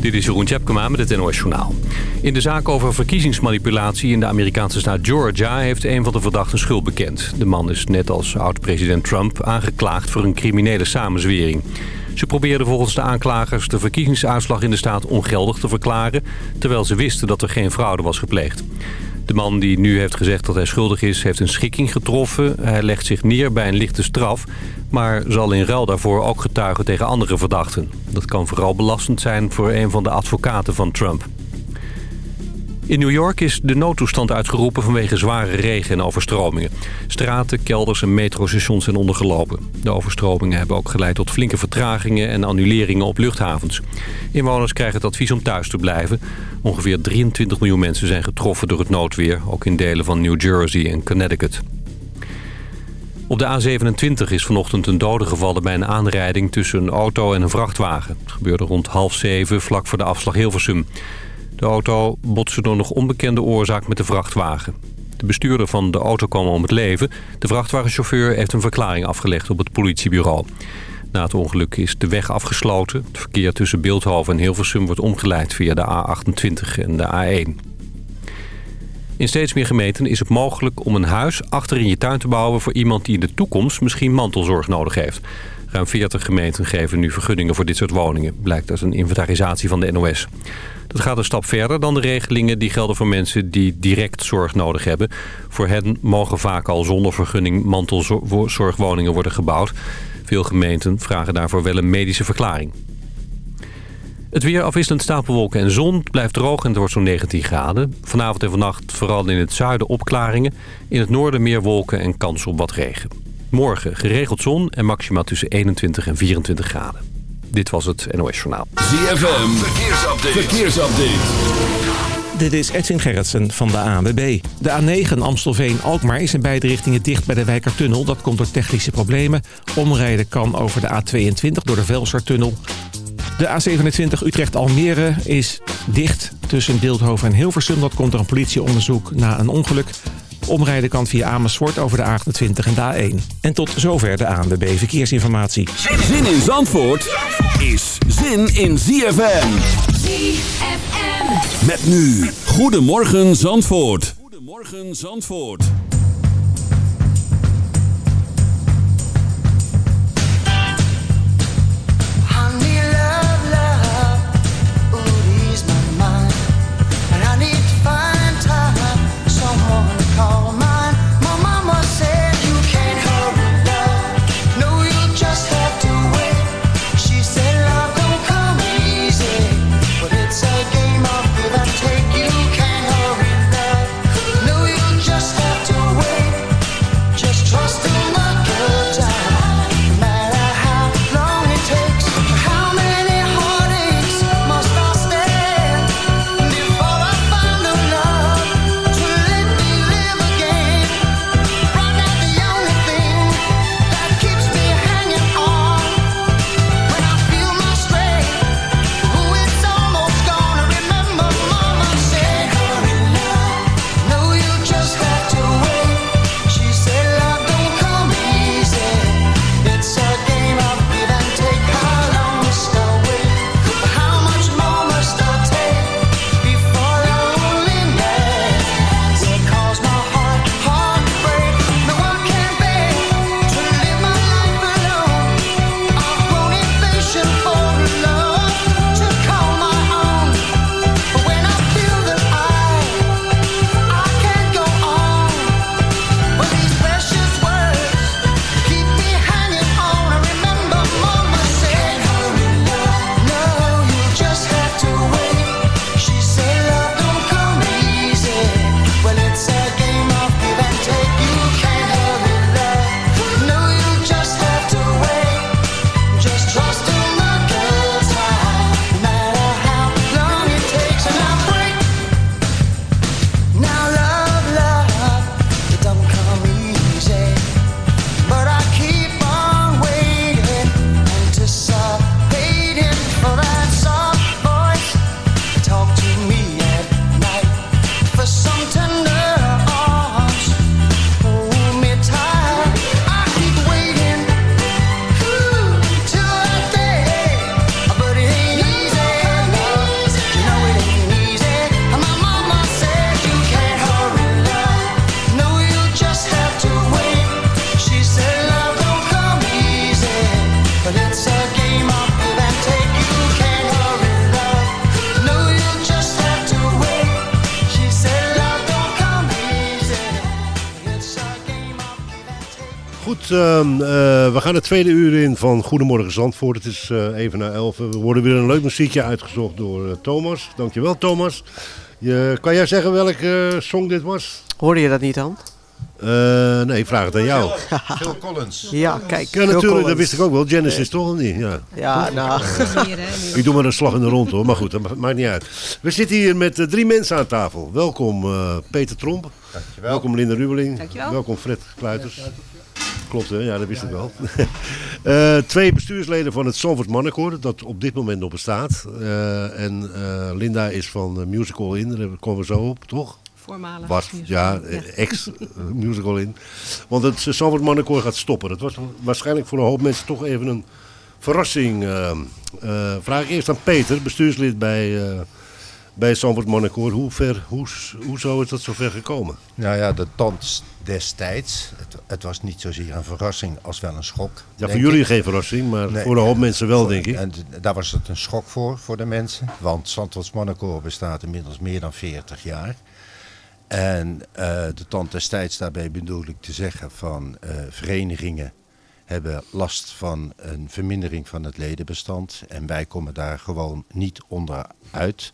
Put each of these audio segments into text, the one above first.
Dit is Jeroen Tjepkema met het NOS Journaal. In de zaak over verkiezingsmanipulatie in de Amerikaanse staat Georgia... heeft een van de verdachten schuld bekend. De man is net als oud-president Trump aangeklaagd voor een criminele samenzwering. Ze probeerden volgens de aanklagers de verkiezingsuitslag in de staat ongeldig te verklaren... terwijl ze wisten dat er geen fraude was gepleegd. De man die nu heeft gezegd dat hij schuldig is, heeft een schikking getroffen. Hij legt zich neer bij een lichte straf, maar zal in ruil daarvoor ook getuigen tegen andere verdachten. Dat kan vooral belastend zijn voor een van de advocaten van Trump. In New York is de noodtoestand uitgeroepen vanwege zware regen en overstromingen. Straten, kelders en metrostations zijn ondergelopen. De overstromingen hebben ook geleid tot flinke vertragingen en annuleringen op luchthavens. Inwoners krijgen het advies om thuis te blijven. Ongeveer 23 miljoen mensen zijn getroffen door het noodweer, ook in delen van New Jersey en Connecticut. Op de A27 is vanochtend een dode gevallen bij een aanrijding tussen een auto en een vrachtwagen. Het gebeurde rond half zeven, vlak voor de afslag Hilversum. De auto botste door nog onbekende oorzaak met de vrachtwagen. De bestuurder van de auto kwam om het leven. De vrachtwagenchauffeur heeft een verklaring afgelegd op het politiebureau. Na het ongeluk is de weg afgesloten. Het verkeer tussen Beeldhoven en Hilversum wordt omgeleid via de A28 en de A1. In steeds meer gemeenten is het mogelijk om een huis achter in je tuin te bouwen... voor iemand die in de toekomst misschien mantelzorg nodig heeft. Ruim 40 gemeenten geven nu vergunningen voor dit soort woningen... blijkt uit een inventarisatie van de NOS. Dat gaat een stap verder dan de regelingen die gelden voor mensen die direct zorg nodig hebben. Voor hen mogen vaak al zonder vergunning mantelzorgwoningen worden gebouwd. Veel gemeenten vragen daarvoor wel een medische verklaring. Het weer afwisselend stapelwolken en zon blijft droog en het wordt zo'n 19 graden. Vanavond en vannacht vooral in het zuiden opklaringen. In het noorden meer wolken en kans op wat regen. Morgen geregeld zon en maxima tussen 21 en 24 graden. Dit was het NOS Journaal. ZFM, verkeersupdate. verkeersupdate. Dit is Edwin Gerritsen van de ANWB. De A9 Amstelveen-Alkmaar is in beide richtingen dicht bij de Wijkertunnel. Dat komt door technische problemen. Omrijden kan over de A22 door de Velsertunnel. De A27 Utrecht-Almere is dicht tussen Beeldhoven en Hilversum. Dat komt door een politieonderzoek na een ongeluk. Omrijden kan via Amersfoort over de A28 en de A1. En tot zover de ANWB Verkeersinformatie. Zin in Zandvoort is zin in ZFM. ZFM. Met nu. Goedemorgen Zandvoort. Goedemorgen Zandvoort. Gaan het tweede uur in van Goedemorgen Zandvoort. Het is eh, even na elf. We worden weer een leuk muziekje uitgezocht door eh, Thomas. Dankjewel Thomas. Je, kan jij zeggen welke eh, song dit was? Hoorde je dat niet dan? Eh, nee, ik vraag het aan jou. Phil Collins. Ja, kijk. Ja, natuurlijk, dat wist ik ook wel. Genesis toch of niet? Ja. Ja, nou. Ik doe maar een slag in de rond hoor, maar goed, dat ma- maakt niet uit. We zitten hier met drie mensen aan tafel. Welkom eh, Peter Tromp. Dankjewel. Welkom Linda Rubeling. Dankjewel. Welkom Fred Kluiters. Klopt hè, ja dat wist ik wel. Eh, twee bestuursleden van het Zandvoort Mannenkoor, dat op dit moment nog bestaat. Eh, en eh, Linda is van Musical In, daar komen we zo op, toch? Voormalig. Was, ja, ex-musical in. Want het Zandvoort Mannenkoor gaat stoppen. Dat was waarschijnlijk voor een hoop mensen toch even een verrassing. vraag ik eerst aan Peter, bestuurslid bij, bij Zandvoort Mannenkoor. Hoe, ver, hoe, hoezo is dat zo ver gekomen? Nou ja, de tand destijds. Het, het was niet zozeer een verrassing als wel een schok. Ja, voor jullie ik. geen verrassing, maar Nee. voor een hoop mensen wel, denk ik. En daar was het een schok voor, voor de mensen. Want Zandvoorts Mannenkoor bestaat inmiddels meer dan 40 jaar. En eh, de tand destijds, daarbij bedoel ik te zeggen van eh, verenigingen hebben last van een vermindering van het ledenbestand. En wij komen daar gewoon niet onderuit.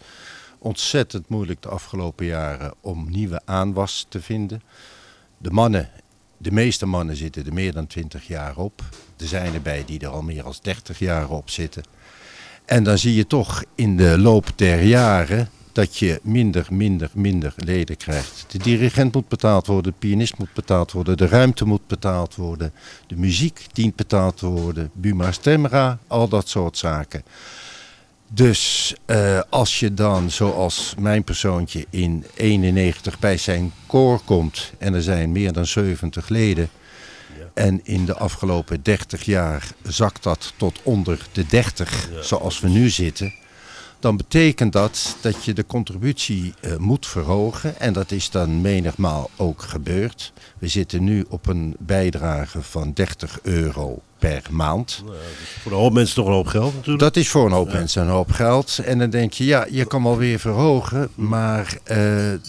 Ontzettend moeilijk de afgelopen jaren om nieuwe aanwas te vinden. De mannen, de meeste mannen zitten er meer dan 20 jaar op. Er zijn erbij die er al meer dan 30 jaar op zitten. En dan zie je toch in de loop der jaren dat je minder, minder, minder leden krijgt. De dirigent moet betaald worden, de pianist moet betaald worden, de ruimte moet betaald worden, de muziek dient betaald te worden, Buma Stemra, al dat soort zaken. Dus eh, als je dan, zoals mijn persoontje, in 91 bij zijn koor komt en er zijn meer dan 70 leden. En in de afgelopen 30 jaar zakt dat tot onder de 30, zoals we nu zitten. Dan betekent dat dat je de contributie eh, moet verhogen. En dat is dan menigmaal ook gebeurd. We zitten nu op een bijdrage van 30 euro per maand. Voor een hoop mensen toch een hoop geld natuurlijk. Dat is voor een hoop mensen een hoop geld. En dan denk je, ja, je kan wel weer verhogen. Maar eh,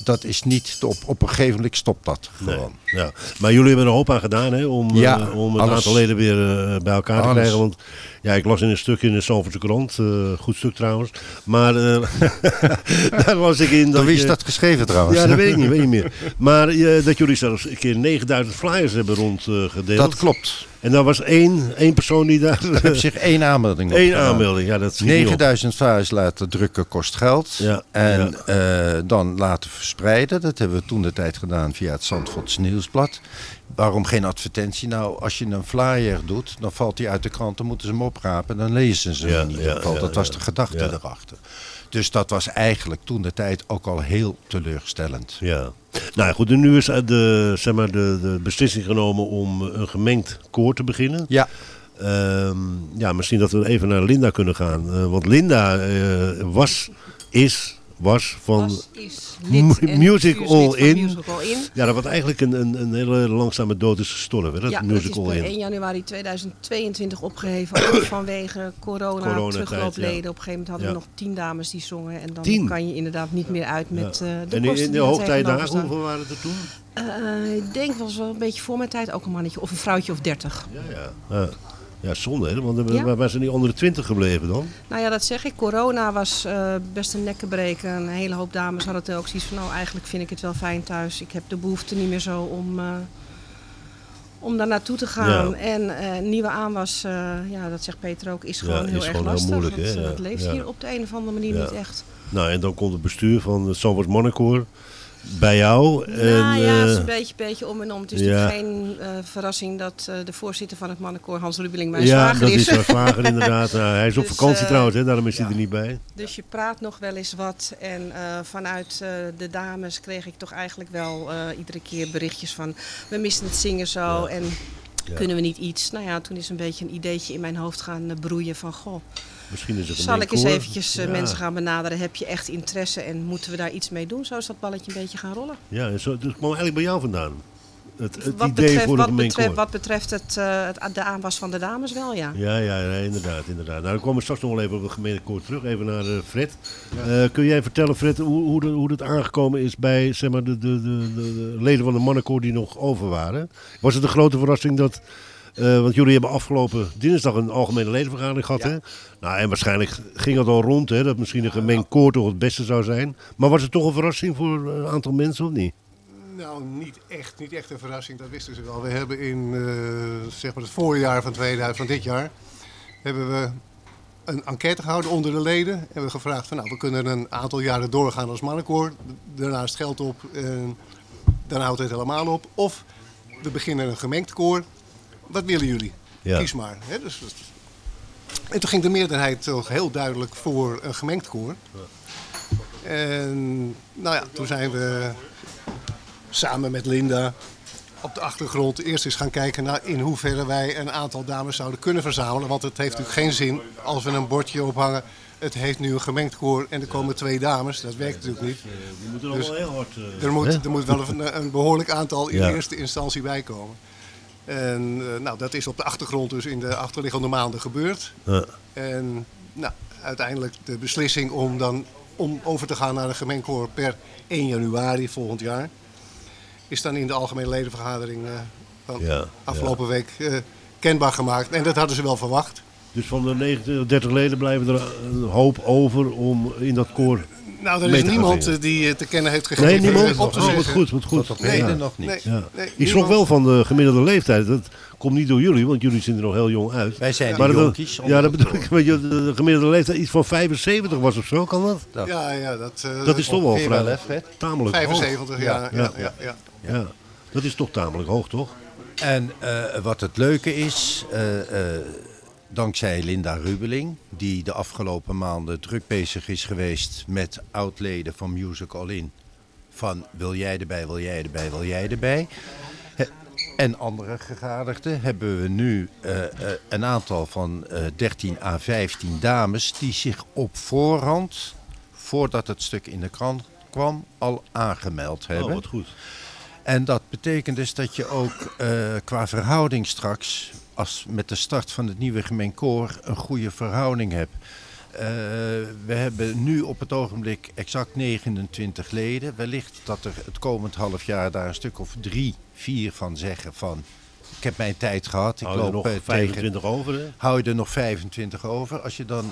dat is niet, op, op een gegeven moment stopt dat Nee, gewoon. ja. Maar jullie hebben er een hoop aan gedaan hè, om, Ja, eh, om alles. aantal leden weer eh, bij elkaar te krijgen. Want ja, ik las in een stuk in de Zandvoortse krant, goed stuk trouwens. Maar daar las ik in dat Door wie is je- dat geschreven trouwens? Ja, dat weet ik niet, weet ik niet meer. Maar dat jullie zelfs een keer 9000 flyers hebben rondgedeeld. Dat klopt. En daar was één, één persoon die daar... Ik heb zich één aanmelding op Eén gedaan. aanmelding, ja dat schiet niet op. 9000 flyers laten drukken kost geld. Ja, en eh, dan laten verspreiden. Dat hebben we toen de tijd gedaan via het Zandvoorts Nieuwsblad. Waarom geen advertentie? Nou, als je een flyer doet, dan valt die uit de krant. Dan moeten ze hem oprapen. Dan lezen ze Ja, hem in ieder ja, geval. ja, dat was de gedachte erachter. Dus dat was eigenlijk toen de tijd ook al heel teleurstellend. Ja. Nou ja, goed, en nu is eh, de, zeg maar, de, de beslissing genomen om een gemengd koor te beginnen. Ja, Ehm, ja, misschien dat we even naar Linda kunnen gaan. Eh, want Linda eh, was, is, was van... Was, en Music All In. Music All In. Ja, dat wat eigenlijk een, een, een hele langzame dood is gestorven. Dat ja, is per in. 1 januari 2022 opgeheven. ook vanwege corona, Coronatijd, terugloopleden. ja. Op een gegeven moment hadden Ja. we nog tien dames die zongen. En dan Tien? kan je inderdaad niet meer uit met eh, de en kosten in, in de hoogtijdagen, hoeveel waren het er toen? Eh, ik denk was wel een beetje voor mijn tijd ook een mannetje of een vrouwtje of dertig. Ja, ja. Ja, ja zonde, hè? want Ja. waar waar zijn die onder de twintig gebleven dan? Nou ja, dat zeg ik. Corona was eh, best een nekkenbreken. Een hele hoop dames hadden het ook zoiets van... nou, eigenlijk vind ik het wel fijn thuis. Ik heb de behoefte niet meer zo om, eh, om daar naartoe te gaan. Ja. En eh, nieuwe aanwas, eh, ja, dat zegt Peter ook, is Ja, gewoon heel is erg gewoon heel lastig. moeilijk, dat, hè? eh, Ja, dat leeft ja. hier op de een of andere manier Ja. niet echt. Nou, en dan komt het bestuur van het Zandvoort Mannenkoor bij jou. En, nou ja, het is eh, een beetje, beetje om en om. Het is ja. natuurlijk geen eh, verrassing dat eh, de voorzitter van het mannenkoor, Hans Rubeling, mijn ja, zwager dat is. is haar zwager inderdaad. Nou, hij is op Dus, vakantie eh, trouwens, hè? daarom is hij ja. er niet bij. Dus je praat nog wel eens wat. En eh, vanuit eh, de dames kreeg ik toch eigenlijk wel eh, iedere keer berichtjes van... we missen het zingen zo en Ja. kunnen we niet iets? Nou ja, toen is een beetje een ideetje in mijn hoofd gaan eh, broeien van... goh, Misschien is het een zal ik eens eventjes eh, Ja. mensen gaan benaderen? Heb je echt interesse en moeten we daar iets mee doen? Zo is dat balletje een beetje gaan rollen. Ja, en zo, dus het kwam eigenlijk bij jou vandaan. Het, het wat, idee betreft, voor wat, betreft, wat betreft het, eh, het, de aanwas van de dames wel, ja. Ja, ja, ja, inderdaad, inderdaad. Nou, dan komen we straks nog wel even op het gemeentekoor terug. Even naar eh, Fred. Eh, kun jij vertellen, Fred, hoe, hoe, de- hoe dat aangekomen is bij zeg maar, de, de, de, de, de leden van de mannenkoor die nog over waren? Was het een grote verrassing dat Eh, want jullie hebben afgelopen dinsdag een algemene ledenvergadering gehad. Hè? Nou, en waarschijnlijk ging het al rond hè, dat misschien een gemengd koor toch het beste zou zijn. Maar was het toch een verrassing voor een aantal mensen of niet? Nou, niet echt, niet echt een verrassing, dat wisten ze wel. We hebben in eh, zeg maar het voorjaar van, 2000, van dit jaar hebben we een enquête gehouden onder de leden. En we hebben gevraagd van nou, we kunnen een aantal jaren doorgaan als mannenkoor. Daarna is het geld op en dan houdt het helemaal op. Of we beginnen een gemengd koor. Wat willen jullie? Ja. Kies maar. Hè? Dus, dus- en toen ging de meerderheid toch heel duidelijk voor een gemengd koor. En nou ja, toen zijn we samen met Linda op de achtergrond eerst eens gaan kijken naar in hoeverre wij een aantal dames zouden kunnen verzamelen. Want het heeft natuurlijk geen zin als we een bordje ophangen. Het heeft nu een gemengd koor en er komen twee dames. Dat werkt natuurlijk niet. Moeten Dus heel hard... Er moet, er moet wel een, een behoorlijk aantal in eerste instantie bij komen. En eh, nou, dat is op de achtergrond dus in de achterliggende maanden gebeurd. Ja. En nou, uiteindelijk de beslissing om dan om over te gaan naar een gemengd koor per 1 januari volgend jaar. Is dan in de algemene ledenvergadering eh, van Ja, afgelopen week eh, kenbaar gemaakt. En dat hadden ze wel verwacht. Dus van de 29, 30 leden blijven er een hoop over om in dat koor... Nou, er is niemand eh, die eh, te kennen heeft gegeven Nee, niemand? op te Oh, wat goed, wat goed. Ja. heden nog niet. Nee, Ja. nee, ik schrok wel van de gemiddelde leeftijd. Dat komt niet door jullie, want jullie zien er nog heel jong uit. Wij zijn Maar jonkies. Ja, dat bedoel ik. Weet je, de gemiddelde leeftijd iets van 75 was of zo, kan dat? Ja, ja, dat, eh, Dat is toch wel vrij hè, Fred? tamelijk 75 hoog. jaar. Ja, Ja. ja, ja, Ja, dat is toch tamelijk hoog, toch? En eh, wat het leuke is, eh, eh, dankzij Linda Rubeling, die de afgelopen maanden druk bezig is geweest met oud-leden van Music All In. Van wil jij erbij, wil jij erbij, wil jij erbij. En andere gegadigden hebben we nu eh, eh, een aantal van eh 13 à 15 dames die zich op voorhand, voordat het stuk in de krant kwam, al aangemeld hebben. Oh, wat goed. En dat betekent dus dat je ook eh, qua verhouding straks, als met de start van het nieuwe gemeen koor, een goede verhouding hebt. Eh, we hebben nu op het ogenblik exact 29 leden. Wellicht dat er het komend half jaar daar een stuk of drie, vier van zeggen van... Ik heb mijn tijd gehad, ik Hou je er loop nog eh, tegen... 25 over, hè? Hou je er nog 25 over. Als je dan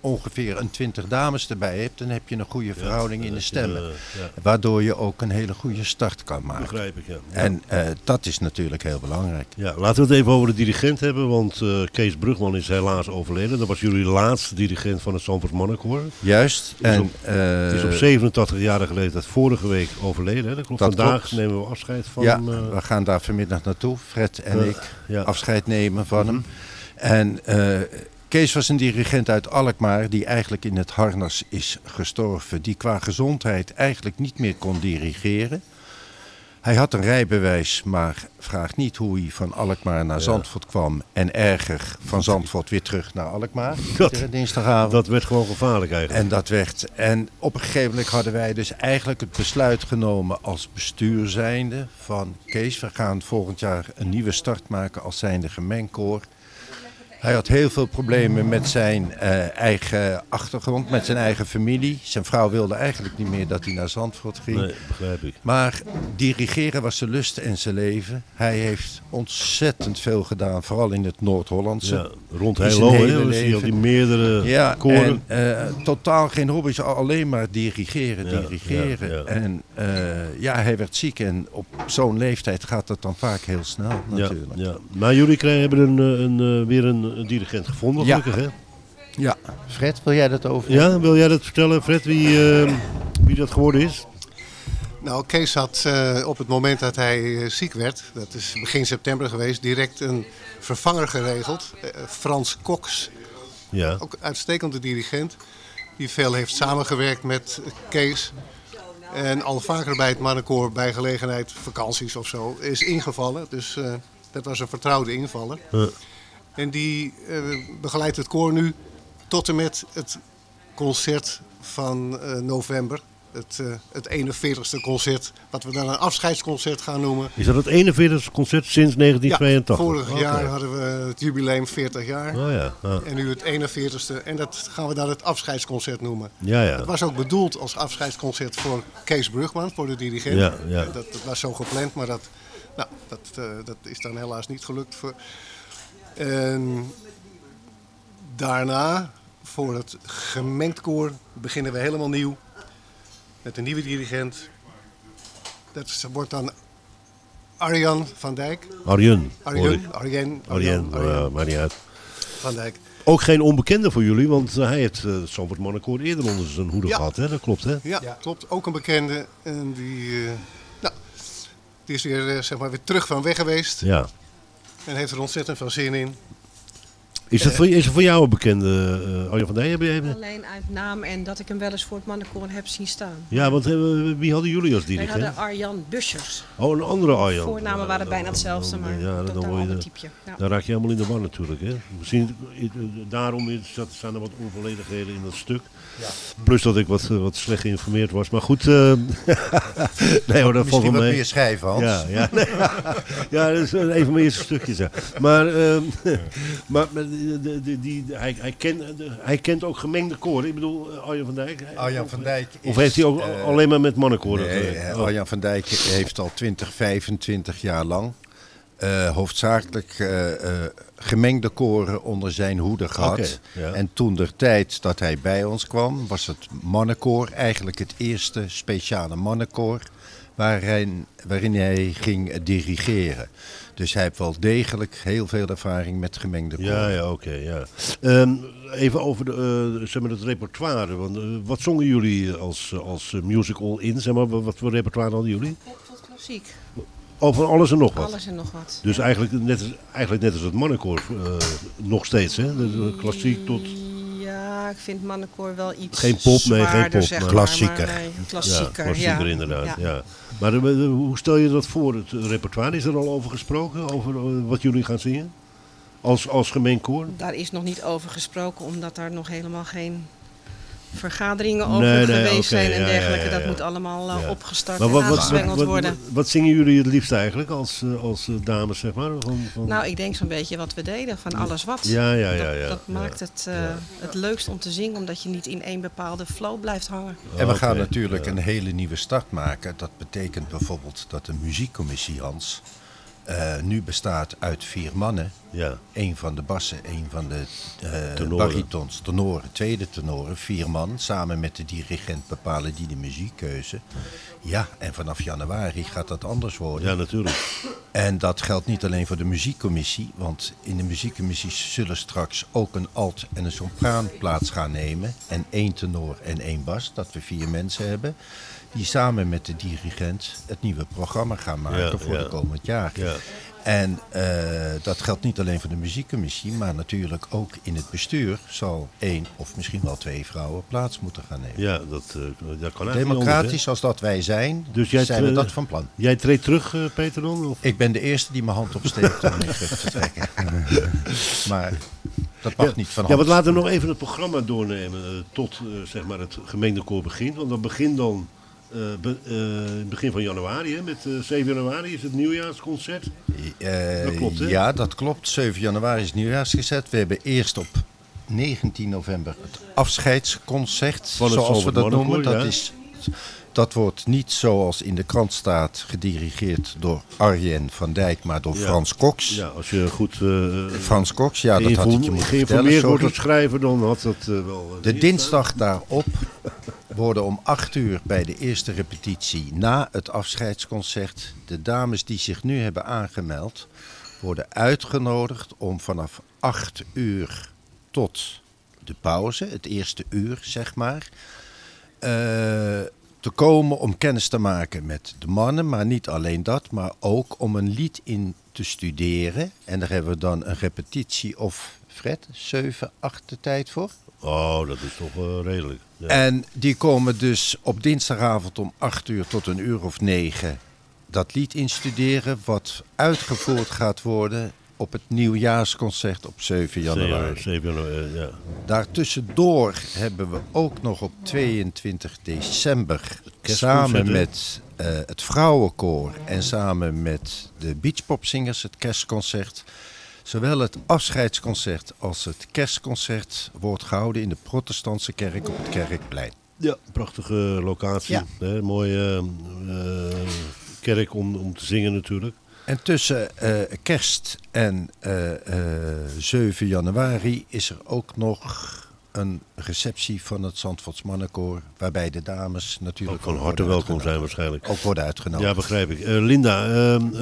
ongeveer een 20 dames erbij hebt, dan heb je een goede verhouding in de je, stemmen. eh, ja. Waardoor je ook een hele goede start kan maken. Begrijp ik, ja. En eh, dat is natuurlijk heel belangrijk. Ja, laten we het even over de dirigent hebben, want eh, Kees Brugman is helaas overleden. Dat was jullie laatste dirigent van het Zandvoort Mannenkoor. Juist. Is En op- Hij is op 87-jarige leeftijd vorige week overleden. Dat klopt. Dat Vandaag klopt. nemen we afscheid van ja, hem. we gaan daar vanmiddag naartoe, Fred en ik, ja. afscheid nemen van hem. En eh, Kees was een dirigent uit Alkmaar die eigenlijk in het harnas is gestorven. Die qua gezondheid eigenlijk niet meer kon dirigeren. Hij had een rijbewijs, maar vraag niet hoe hij van Alkmaar naar Zandvoort kwam. En erger, van Zandvoort weer terug naar Alkmaar. Dat- dinsdagavond. Dat werd gewoon gevaarlijk eigenlijk. En dat werd. En op een gegeven moment hadden wij dus eigenlijk het besluit genomen als bestuur zijnde van Kees, we gaan volgend jaar een nieuwe start maken als zijnde gemengkoor. Hij had heel veel problemen met zijn eh, eigen achtergrond, met zijn eigen familie. Zijn vrouw wilde eigenlijk niet meer dat hij naar Zandvoort ging. Nee, begrijp ik. Maar dirigeren was zijn lust en zijn leven. Hij heeft ontzettend veel gedaan, vooral in het Noord-Hollandse. Ja, rond Heilo, je al die meerdere Ja, koren. en eh, totaal geen hobby's, alleen maar dirigeren, Ja, dirigeren. ja. En eh, ja, hij werd ziek en op zo'n leeftijd gaat het dan vaak heel snel natuurlijk. ja. Maar jullie krijgen, hebben een, een, weer een, een dirigent gevonden, Ja. gelukkig hè? Ja. Fred, wil jij dat over? Ja, wil jij dat vertellen, Fred, wie, eh, wie dat geworden is? Nou, Kees had eh, op het moment dat hij eh, ziek werd, dat is begin september geweest, direct een vervanger geregeld. Eh, Frans Cox, Ja, ook een uitstekende dirigent, die veel heeft samengewerkt met Kees. En al vaker bij het mannenkoor bij gelegenheid vakanties of zo is ingevallen. Dus eh, dat was een vertrouwde invaller. Ja. En die eh, begeleidt het koor nu tot en met het concert van eh, november. Het, eh, het 41ste concert, wat we dan een afscheidsconcert gaan noemen. is dat het 41ste concert sinds 1982? vorig Oké. jaar hadden we het jubileum 40 jaar. Oh ja, ja. En nu het 41ste. En dat gaan we dan het afscheidsconcert noemen. ja, ja. Het was ook bedoeld als afscheidsconcert voor Kees Brugman, voor de dirigent. Ja, ja. Dat, dat was zo gepland, maar dat, nou, dat, dat is dan helaas niet gelukt. Voor, En daarna, voor het gemengd koor, beginnen we helemaal nieuw. Met een nieuwe dirigent. Dat wordt dan Arjan van Dijk. Arjen. Arjen, Arjen, ja, maar niet uit. van Dijk. Ook geen onbekende voor jullie, want eh, hij heeft uh, het Zandvoort Mannenkoor eerder onder zijn hoede Ja. gehad. Hè? Dat klopt, hè? Ja, klopt. Ook een bekende. En die, eh, nou, die is weer, eh, zeg maar, weer terug van weg geweest. Ja. En heeft er ontzettend veel zin in. Is, dat voor, is voor jou een bekende uh, Arjen van Dijk? Heb je even- Alleen uit naam en dat ik hem wel eens voor het mannenkoor heb zien staan. Ja, want eh, wie hadden jullie als Wij dirigent? hadden Arjan Buschers. Oh, een andere Arjan. Voornamen Ja, waren bijna hetzelfde, maar ja, dan, je de- typeje. Ja. Dan raak je helemaal in de war natuurlijk. Hè? Misschien, eh, daarom is, dat- staan er wat onvolledigheden in dat stuk. Plus dat ik wat, eh, wat slecht geïnformeerd was. Maar goed, eh, nee hoor, dat valt Misschien wel wat mee. meer schrijven, Hans. Ja, ja, nee, ja, dat is een van mijn eerste stukjes. Ja. Maar, ehm, maar maar de, de, de- die, hij, hij, kent, hij kent ook gemengde koren. Ik bedoel, eh, Arjan van Dijk. Arjan van Dijk Of heeft hij ook eh, alleen maar met mannenkoren Nee, eh, Oh. Arjan van Dijk heeft al 20, 25 jaar lang eh, hoofdzakelijk eh, eh, gemengde koren onder zijn hoede gehad. Ja. En toen de tijd dat hij bij ons kwam, was het mannenkoor eigenlijk het eerste speciale mannenkoor waarin, waarin hij ging dirigeren. Dus hij heeft wel degelijk heel veel ervaring met gemengde koren. Ja, ja, oké. ja. Ehm, even over de, zeg maar het repertoire. Want, wat zongen jullie als, als musical in? Zeg maar, wat, wat voor repertoire hadden jullie? Pop tot klassiek. Oh, van alles en nog wat. Alles en nog wat. Dus eigenlijk net, als, eigenlijk net als het mannenkoor eh, nog steeds, hè? De, de klassiek tot... Ja, ik vind mannenkoor wel iets Geen pop, nee, geen zwaarder, pop, zeg maar- maar, Klassieker. maar nee, Ja, klassieker, ja. inderdaad, ja. Ja. Maar eh, eh, hoe stel je dat voor, het repertoire? Is er al over gesproken, over wat jullie gaan zingen? Als, als gemeen koor? Daar is nog niet over gesproken, omdat daar nog helemaal geen vergaderingen over Nee, nee, geweest zijn en ja, dergelijke. ja, ja. Dat moet allemaal eh, Ja. opgestart Maar en wat, wat, worden. wat- wat zingen jullie het liefst eigenlijk als, eh, als eh, dames, zeg maar? Van, van... Nou, ik denk zo'n beetje wat we deden, van alles wat. ja, ja, ja. ja, dat dat ja. maakt het het leukst om te zingen, omdat je niet in één bepaalde flow blijft hangen. En we gaan Oké, natuurlijk ja. een hele nieuwe start maken. Dat betekent bijvoorbeeld dat de muziekcommissie, Hans, eh, nu bestaat uit vier mannen. Ja, Eén van de bassen, één van de eh Tenoren. baritons, tenoren, tweede tenoren, vier man. Samen met de dirigent bepalen die de muziekkeuze. Ja, en vanaf januari gaat dat anders worden. ja, natuurlijk. En dat geldt niet alleen voor de muziekcommissie, want in de muziekcommissie zullen straks ook een alt en een sopraan plaats gaan nemen. En één tenor en één bas, dat we vier mensen hebben. Die samen met de dirigent het nieuwe programma gaan maken Ja, voor ja. de komend jaar. Ja. En eh, dat geldt niet alleen voor de muziekcommissie, maar natuurlijk ook in het bestuur zal één of misschien wel twee vrouwen plaats moeten gaan nemen. Ja, dat, eh, dat kan Democratisch anders, als dat wij zijn, Dus jij zijn we dat van plan. Jij treedt terug, eh, Peter dan? Of? Ik ben de eerste die mijn hand opsteekt om mee terug te trekken. maar dat mag ja. niet van Ja, want laten we nog even het programma doornemen tot zeg maar het gemengde koor begint. Want dat begint dan eh, be- eh, begin van januari. Hè? Met eh, 7 januari is het nieuwjaarsconcert. Eh, Dat klopt, hè? Ja, dat klopt. 7 januari is nieuwjaarsgezet. We hebben eerst op 19 november het afscheidsconcert, het zoals we dat noemen. Dat, ja. is, dat wordt niet zoals in de krant staat gedirigeerd door Arjen van Dijk, maar door Ja. Frans Cox. Ja, als je goed eh, Frans Cox, ja, dat had ik je moeten vertellen. geïnformeerd wordt als schrijver, dan had dat eh, wel... eh, De dinsdag daarop worden om 8 uur bij de eerste repetitie na het afscheidsconcert de dames die zich nu hebben aangemeld worden uitgenodigd om vanaf 8 uur tot de pauze, het eerste uur zeg maar, eh, te komen om kennis te maken met de mannen, maar niet alleen dat, maar ook om een lied in te studeren. En daar hebben we dan een repetitie of Fred, 7, 8 de tijd voor. Oh, dat is toch eh, redelijk. Ja. En die komen dus op dinsdagavond om 8 uur tot een uur of 9 dat lied instuderen, wat uitgevoerd gaat worden op het nieuwjaarsconcert op 7 januari. 7 januari, ja. Daartussendoor hebben we ook nog op 22 december samen met eh, het vrouwenkoor en samen met de beachpopzingers het kerstconcert. Zowel het afscheidsconcert als het kerstconcert wordt gehouden in de protestantse kerk op het Kerkplein. Ja, prachtige locatie. Ja. Hè, mooie eh, kerk om, om te zingen natuurlijk. En tussen eh, kerst en eh, eh, 7 januari is er ook nog een receptie van het Zandvoorts Mannenkoor. Waarbij de dames natuurlijk Ook van harte worden welkom zijn uitgenodigd. waarschijnlijk. Ook worden uitgenodigd. Ja, begrijp ik. Eh, Linda, ehm, eh,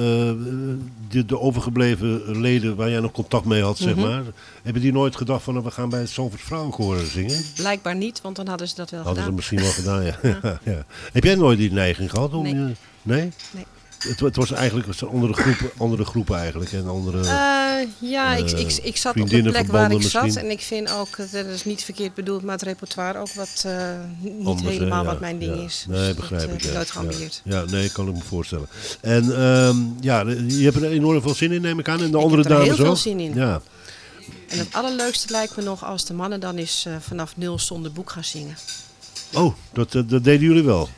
de, de overgebleven leden waar jij nog contact mee had, zeg Mhm. maar. Hebben die nooit gedacht van, we gaan bij het Zandvoort Vrouwenkoor zingen? Blijkbaar niet, want dan hadden ze dat wel Hadden ze gedaan. misschien wel gedaan, ja. ja. Heb jij nooit die neiging gehad? Om Nee. je- nee? Nee. Het, het was eigenlijk zijn andere groepen, andere groepen eigenlijk. En andere, Eh, ja, ik, ik, ik zat op de plek waar ik verbanden zat. misschien. En ik vind ook, eh, dat is niet verkeerd bedoeld, maar het repertoire ook wat eh, niet Anders, helemaal ja, wat mijn ding ja. is. Nee, Dus begrijp dat, ik. eh, ja. nooit geambieerd. Ja. nee, kan ik me voorstellen. En ehm, ja, je hebt er enorm veel zin in, neem ik aan. En de Ik andere heb er heel veel ook? zin in. Ja. En het allerleukste lijkt me nog als de mannen dan eens eh, vanaf nul zonder boek gaan zingen. Oh, dat, eh, dat deden jullie wel.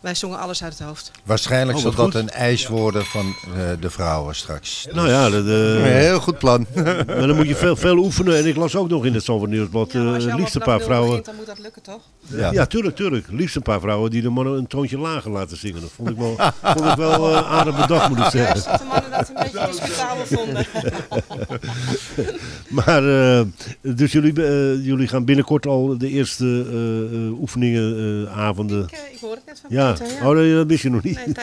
Wij zongen alles uit het hoofd. Waarschijnlijk Oh, zal dat goed. een eis worden van eh, de vrouwen straks. Nou ja, dat, eh, Een heel goed plan. maar dan moet je veel, veel oefenen. En ik las ook nog in het Zandvoort Nieuwsblad, Ja, als eh, liefst een paar vrouwen... begint, dan moet dat lukken, toch? Ja. Ja. tuurlijk, tuurlijk. Liefst een paar vrouwen die de mannen een toontje lager laten zingen. Dat vond ik wel, vond ik wel eh, aardig bedacht, moet ik zeggen. Juist dat de mannen dat een beetje discutabel vonden. Maar, eh, dus jullie, eh, jullie gaan binnenkort al de eerste eh, eh, oefeningen, eh, avonden. Ik, ik hoor het net van Ja, Ja. oh, nee, dat wist je nog niet. Nee,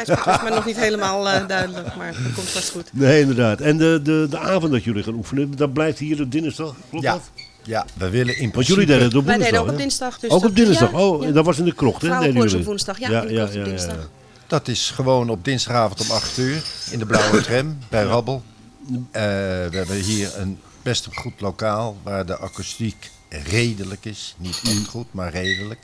me nog niet helemaal eh, duidelijk, maar dat komt vast goed. Nee, inderdaad. En de, de, de avond dat jullie gaan oefenen, dat blijft hier op dinsdag, klopt Ja. dat? Ja, we willen in Want principe... jullie deden het op Wij woensdag, deden ook op dinsdag. Dus ook op dat- dinsdag? ja, oh, ja. dat was in de krocht, hè? is jullie? op woensdag, ja, in de krocht op dinsdag. Dat is gewoon op dinsdagavond om 8 uur in de Blauwe Tram bij Rabbel. Eh, we hebben hier een best een goed lokaal waar de akoestiek redelijk is. Niet echt goed, maar redelijk.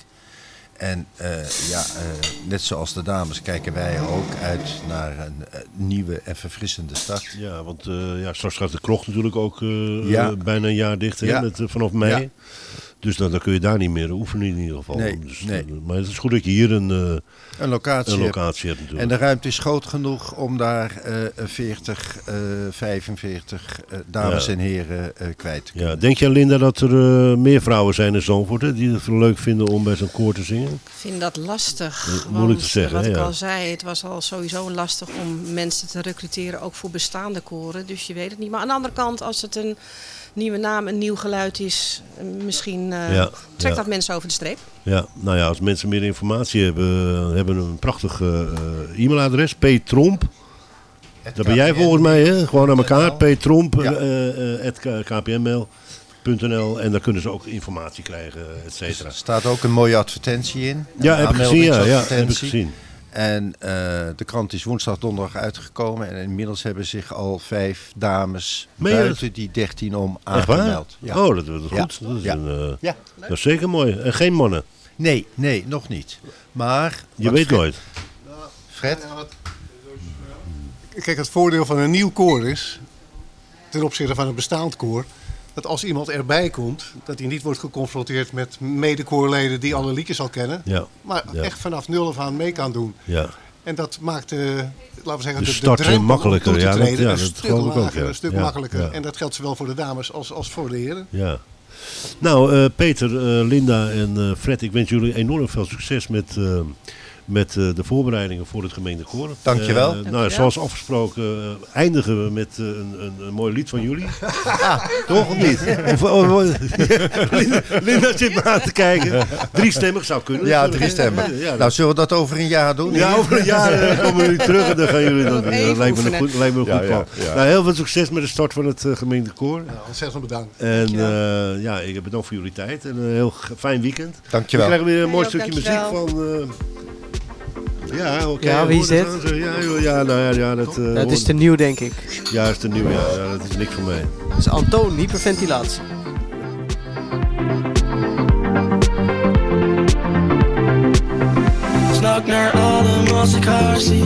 En eh, ja, eh, net zoals de dames kijken wij ook uit naar een eh, nieuwe en verfrissende start. Ja, want ja, straks gaat de krocht natuurlijk ook Ja. bijna een jaar dicht, hè, Ja. met, vanaf mei. Ja. Dus dan, dan kun je daar niet meer oefenen in ieder geval. Nee, dus, nee. eh, Maar het is goed dat je hier een, eh, Een locatie, een hebt. locatie hebt natuurlijk. En de ruimte is groot genoeg om daar eh 40, eh 45 eh, dames Ja. en heren eh, kwijt te kunnen. ja, denk jij Linda dat er eh, meer vrouwen zijn in Zandvoort hè, die het leuk vinden om bij zo'n koor te zingen? Ik vind dat lastig. Moeilijk want, te zeggen, Wat hè, ik ja. al zei, het was al sowieso lastig om mensen te recruteren, ook voor bestaande koren. Dus je weet het niet. Maar aan de andere kant, als het een nieuwe naam, een nieuw geluid is, eh, misschien eh, Ja, trekt ja. dat mensen over de streep. Ja, nou ja, als mensen meer informatie hebben, hebben we een prachtig eh, eh, e-mailadres, ptromp. Dat ben jij volgens mij, hè? Gewoon aan elkaar, ptromp, Ja. eh, eh, at kpml.nl en daar kunnen ze ook informatie krijgen, et cetera. Er staat ook een mooie advertentie in. Ja, heb ik gezien, ja, ja, heb ik gezien. En eh, de krant is woensdag, donderdag uitgekomen. En inmiddels hebben zich al vijf dames Meen dat? buiten die dertien om Echt waar? aangemeld. Ja. Oh, dat, dat is Ja. goed. Dat is, Ja. een, eh, Ja. dat is zeker mooi. En geen mannen. Nee, nee, nog niet. Maar... Je weet Fred- nooit. Fred? Kijk, het voordeel van een nieuw koor is, ten opzichte van een bestaand koor, dat als iemand erbij komt, dat hij niet wordt geconfronteerd met medekoorleden die alle liedjes al kennen, Ja, maar Ja. echt vanaf nul af aan mee kan doen. ja. En dat maakt de, laten we zeggen, De de, start, de makkelijker. Ja, dat- ja, een dat stuk ik ook, lager, ja. een stuk makkelijker. En dat geldt zowel voor de dames als, als voor de heren. Ja. Nou, eh, Peter, eh, Linda en eh, Fred, ik wens jullie enorm veel succes met, met eh, de voorbereidingen voor het gemeentekoor. Dankjewel. Nou, Dankjewel. zoals afgesproken eh, eindigen we met eh, een, een, een mooi lied van jullie. Toch of niet? Of, oh, oh, Linda, Linda zit me aan te kijken. Driestemmig zou kunnen. Ja, drie stemmen. Ja, Nou, zullen we dat over een jaar doen? ja, over een jaar komen jullie terug en dan gaan jullie dat Nog doen. Dat lijkt me een goed, lijkt me een Ja, goed plan. ja, ja. Nou, heel veel succes met de start van het gemeentekoor. Ja, ontzettend bedankt. En eh, ja, ik bedankt voor jullie tijd en een heel fijn weekend. Dankjewel. We krijgen weer een mooi stukje muziek van... ja, oké. Ja, wie is het dit? aan. Ja, joh, ja, nou ja, ja dat... eh, Het is te nieuw, denk ik. Ja, is te nieuw, ja. ja. Dat is niks voor mij. Het is Antoon, hyperventilatie. Snak naar adem als ik haar zie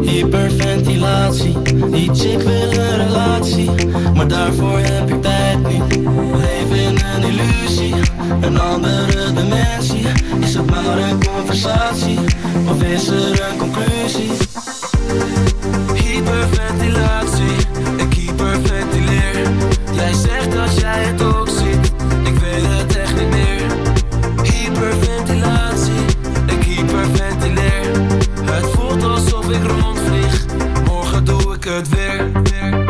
Hyperventilatie Die chick wil een relatie Maar daarvoor heb ik tijd niet Leef in een illusie Een andere dimensie Is het maar een conversatie. Of is er een conclusie? Hyperventilatie Ik hyperventileer. Jij zegt dat jij het ook ziet Ik weet het echt niet meer. Hyperventilatie, ik hyperventileer. Het voelt alsof ik rondvlieg Morgen doe ik het Heb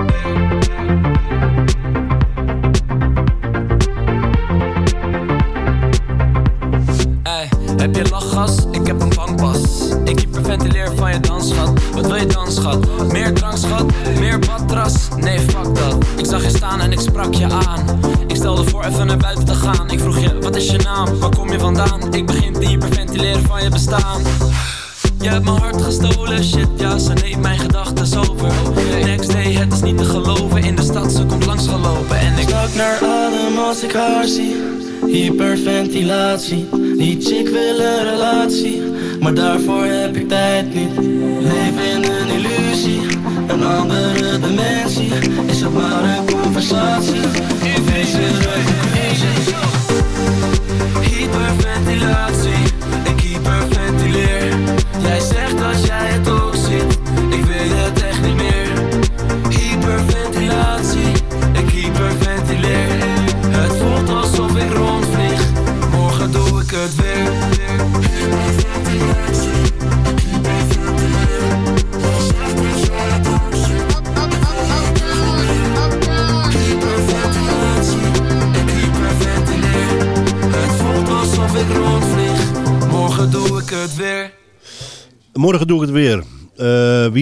is je naam? Waar kom je vandaan? Ik begin te hyperventileren van je bestaan. Je hebt mijn hart gestolen, shit ja, ze neemt mijn gedachten over. Next day, het is niet te geloven, in de stad ze komt langs gelopen. En ik zak naar adem als ik haar zie. Hyperventilatie, die chick wil een relatie Maar daarvoor heb ik tijd niet. Leef in een illusie, een andere dimensie Is het maar een conversatie Of is het een? Hyperventilatie,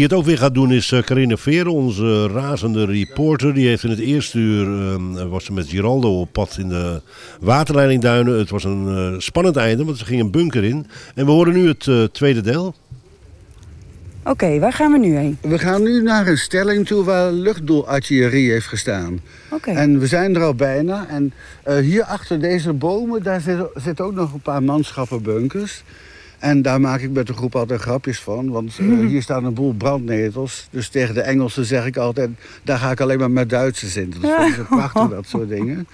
wie het ook weer gaat doen is uh, Carine Veer, onze razende reporter. Die heeft in het eerste uur, eh, was ze met Giraldo op pad in de waterleidingduinen. Het was een eh, spannend einde, want ze ging een bunker in. En we horen nu het eh, tweede deel. Oké, waar gaan we nu heen? We gaan nu naar een stelling toe waar luchtdoelartillerie heeft gestaan. Oké. En we zijn er al bijna. En eh, hier achter deze bomen, daar zitten zitten ook nog een paar manschappenbunkers. En daar maak ik met de groep altijd grapjes van. Want eh, hier staan een boel brandnetels. Dus tegen de Engelsen zeg ik altijd... daar ga ik alleen maar met Duitsers in. Dat vinden ze prachtig, dat soort dingen.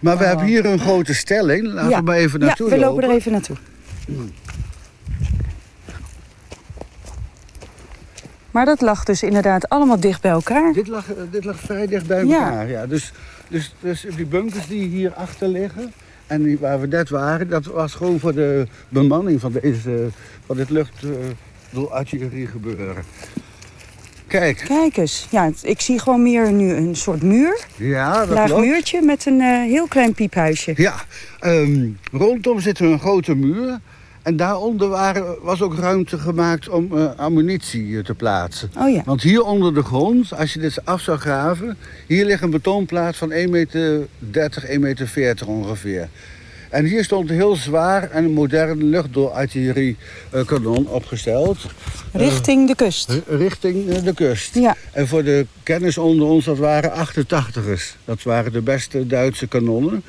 Maar we hebben hier een grote stelling. Laten Ja. we maar even Ja, naartoe we lopen er even naartoe. Maar dat lag dus inderdaad allemaal dicht bij elkaar. Dit lag, eh, dit lag vrij dicht bij Ja. elkaar. Ja. Dus, dus, dus die bunkers die hier achter liggen... en waar we net waren... dat was gewoon voor de bemanning van, deze, van dit luchtartillerie gebeuren. Kijk, Kijk eens. Ja, ik zie gewoon meer nu een soort muur. ja, dat Laag muurtje met een eh, heel klein piephuisje. Ja, ehm, rondom zit er een grote muur... En daaronder waren, was ook ruimte gemaakt om eh, ammunitie eh, te plaatsen. Oh ja. Want hier onder de grond, als je dit af zou graven... hier ligt een betonplaat van 1,30 meter, 1,40 meter ongeveer. En hier stond een heel zwaar en modern luchtdoorartillerie-kanon opgesteld. Richting de kust. Eh, richting eh, de kust. Ja. En voor de kennis onder ons, dat waren 88ers. Dat waren de beste Duitse kanonnen.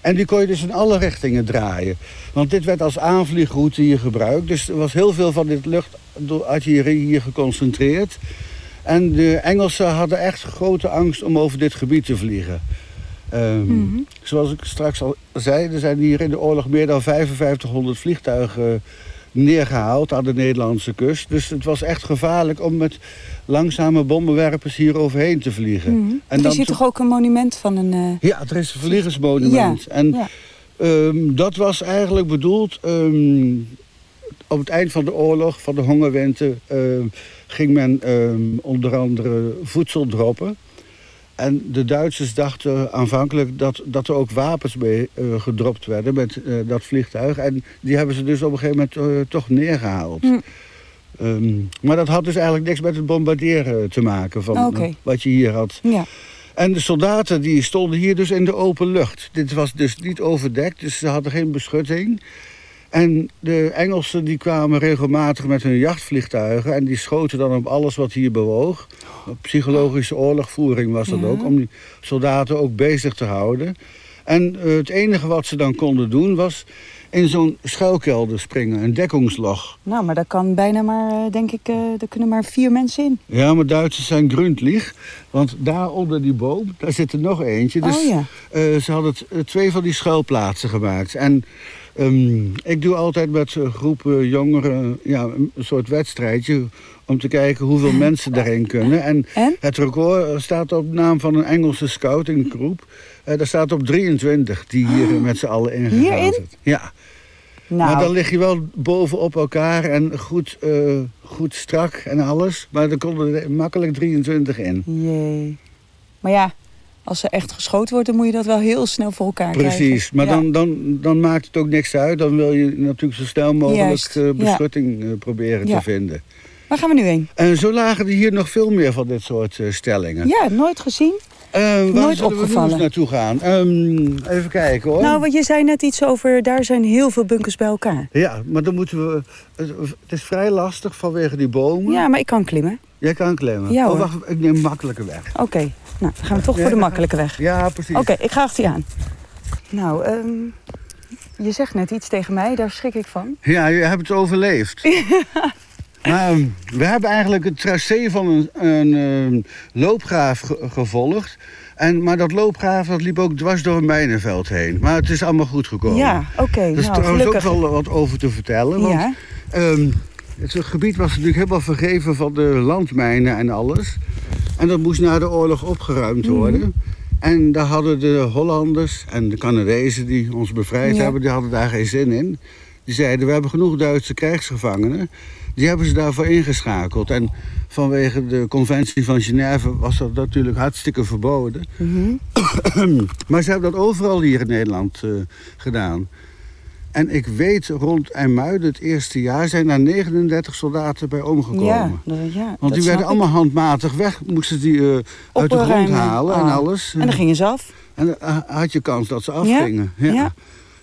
En die kon je dus in alle richtingen draaien. Want dit werd als aanvliegroute hier gebruikt. Dus er was heel veel van dit luchtartillerie hier geconcentreerd. En de Engelsen hadden echt grote angst om over dit gebied te vliegen. Ehm, Zoals ik straks al zei, er zijn hier in de oorlog meer dan 5500 vliegtuigen neergehaald aan de Nederlandse kust. Dus het was echt gevaarlijk om met langzame bommenwerpers hier overheen te vliegen. Mhm. En er dan is hier to- toch ook een monument van een... eh, ja, er is een vliegersmonument. Ja, En ja. ehm, dat was eigenlijk bedoeld... ehm, op het eind van de oorlog, van de hongerwinter... ehm, ging men onder andere voedsel droppen. En de Duitsers dachten aanvankelijk dat, dat er ook wapens mee eh, gedropt werden met eh, dat vliegtuig. En die hebben ze dus op een gegeven moment eh, toch neergehaald. Hm. Ehm, maar dat had dus eigenlijk niks met het bombarderen te maken van wat je hier had. ja. En de soldaten die stonden hier dus in de open lucht. Dit was dus niet overdekt, dus ze hadden geen beschutting. En de Engelsen die kwamen regelmatig met hun jachtvliegtuigen... en die schoten dan op alles wat hier bewoog. Psychologische oorlogvoering was dat Ja. ook, om die soldaten ook bezig te houden. En eh, het enige wat ze dan konden doen was in zo'n schuilkelder springen, een dekkingslog. Nou, maar daar kan bijna maar, eh, denk ik, eh er kunnen maar vier mensen in. Ja, maar Duitsers zijn grundlieg. Want daar onder die boom, daar zit er nog eentje. Dus Oh ja. ze hadden twee van die schuilplaatsen gemaakt. En ehm, ik doe altijd met een groep eh, jongeren ja, een soort wedstrijdje... om te kijken hoeveel mensen daarin kunnen. En, En? het record staat op naam van een Engelse scoutinggroep. Eh daar staat op 23 die hier eh, met z'n allen ingegaan Hierin? Ja. Nou, Maar dan lig je wel bovenop elkaar en goed, eh, goed strak en alles. Maar er konden er makkelijk 23 in. jee. Maar ja, als er echt geschoten wordt, dan moet je dat wel heel snel voor elkaar krijgen. Precies, maar Ja. dan, dan, dan maakt het ook niks uit. Dan wil je natuurlijk zo snel mogelijk Juist, eh, ja. beschutting eh, proberen Ja. te vinden. Waar gaan we nu heen? En zo lagen er hier nog veel meer van dit soort eh, stellingen. Ja, nooit gezien. Eh, waar nooit we opgevallen. eens naartoe gaan? Ehm, even kijken hoor. Nou, want je zei net iets over, daar zijn heel veel bunkers bij elkaar. Ja, maar dan moeten we... Het, is vrij lastig vanwege die bomen. Ja, maar ik kan klimmen. Jij kan klimmen. Ja, oh, wacht, ik neem een makkelijke weg. Oké, nou, dan gaan we toch voor de makkelijke weg. Ja, precies. Oké, ik ga achter je aan. Nou, ehm, je zegt net iets tegen mij, daar schrik ik van. Ja, je hebt het overleefd. Maar, ehm, we hebben eigenlijk het tracé van een, een ehm, loopgraaf ge- gevolgd. En, maar dat loopgraaf dat liep ook dwars door een mijnenveld heen. Maar het is allemaal goed gekomen. Ja, oké, Er is nou, trouwens gelukkig. ook wel wat over te vertellen. Want, Ja. ehm, het gebied was natuurlijk helemaal vergeven van de landmijnen en alles. En dat moest na de oorlog opgeruimd Mhm. worden. En daar hadden de Hollanders en de Canadezen die ons bevrijd Ja. hebben, die hadden daar geen zin in. Die zeiden, we hebben genoeg Duitse krijgsgevangenen. Die hebben ze daarvoor ingeschakeld. En vanwege de conventie van Genève was dat natuurlijk hartstikke verboden. Mhm. maar ze hebben dat overal hier in Nederland eh, gedaan. En ik weet, rond IJmuiden het eerste jaar zijn daar 39 soldaten bij omgekomen. Ja, dat- ja, Want die werden ik. allemaal handmatig weg. Moesten die eh, uit de grond halen en Ah. alles. En dan gingen ze af. En dan eh, had je kans dat ze afgingen. Ja. Ja.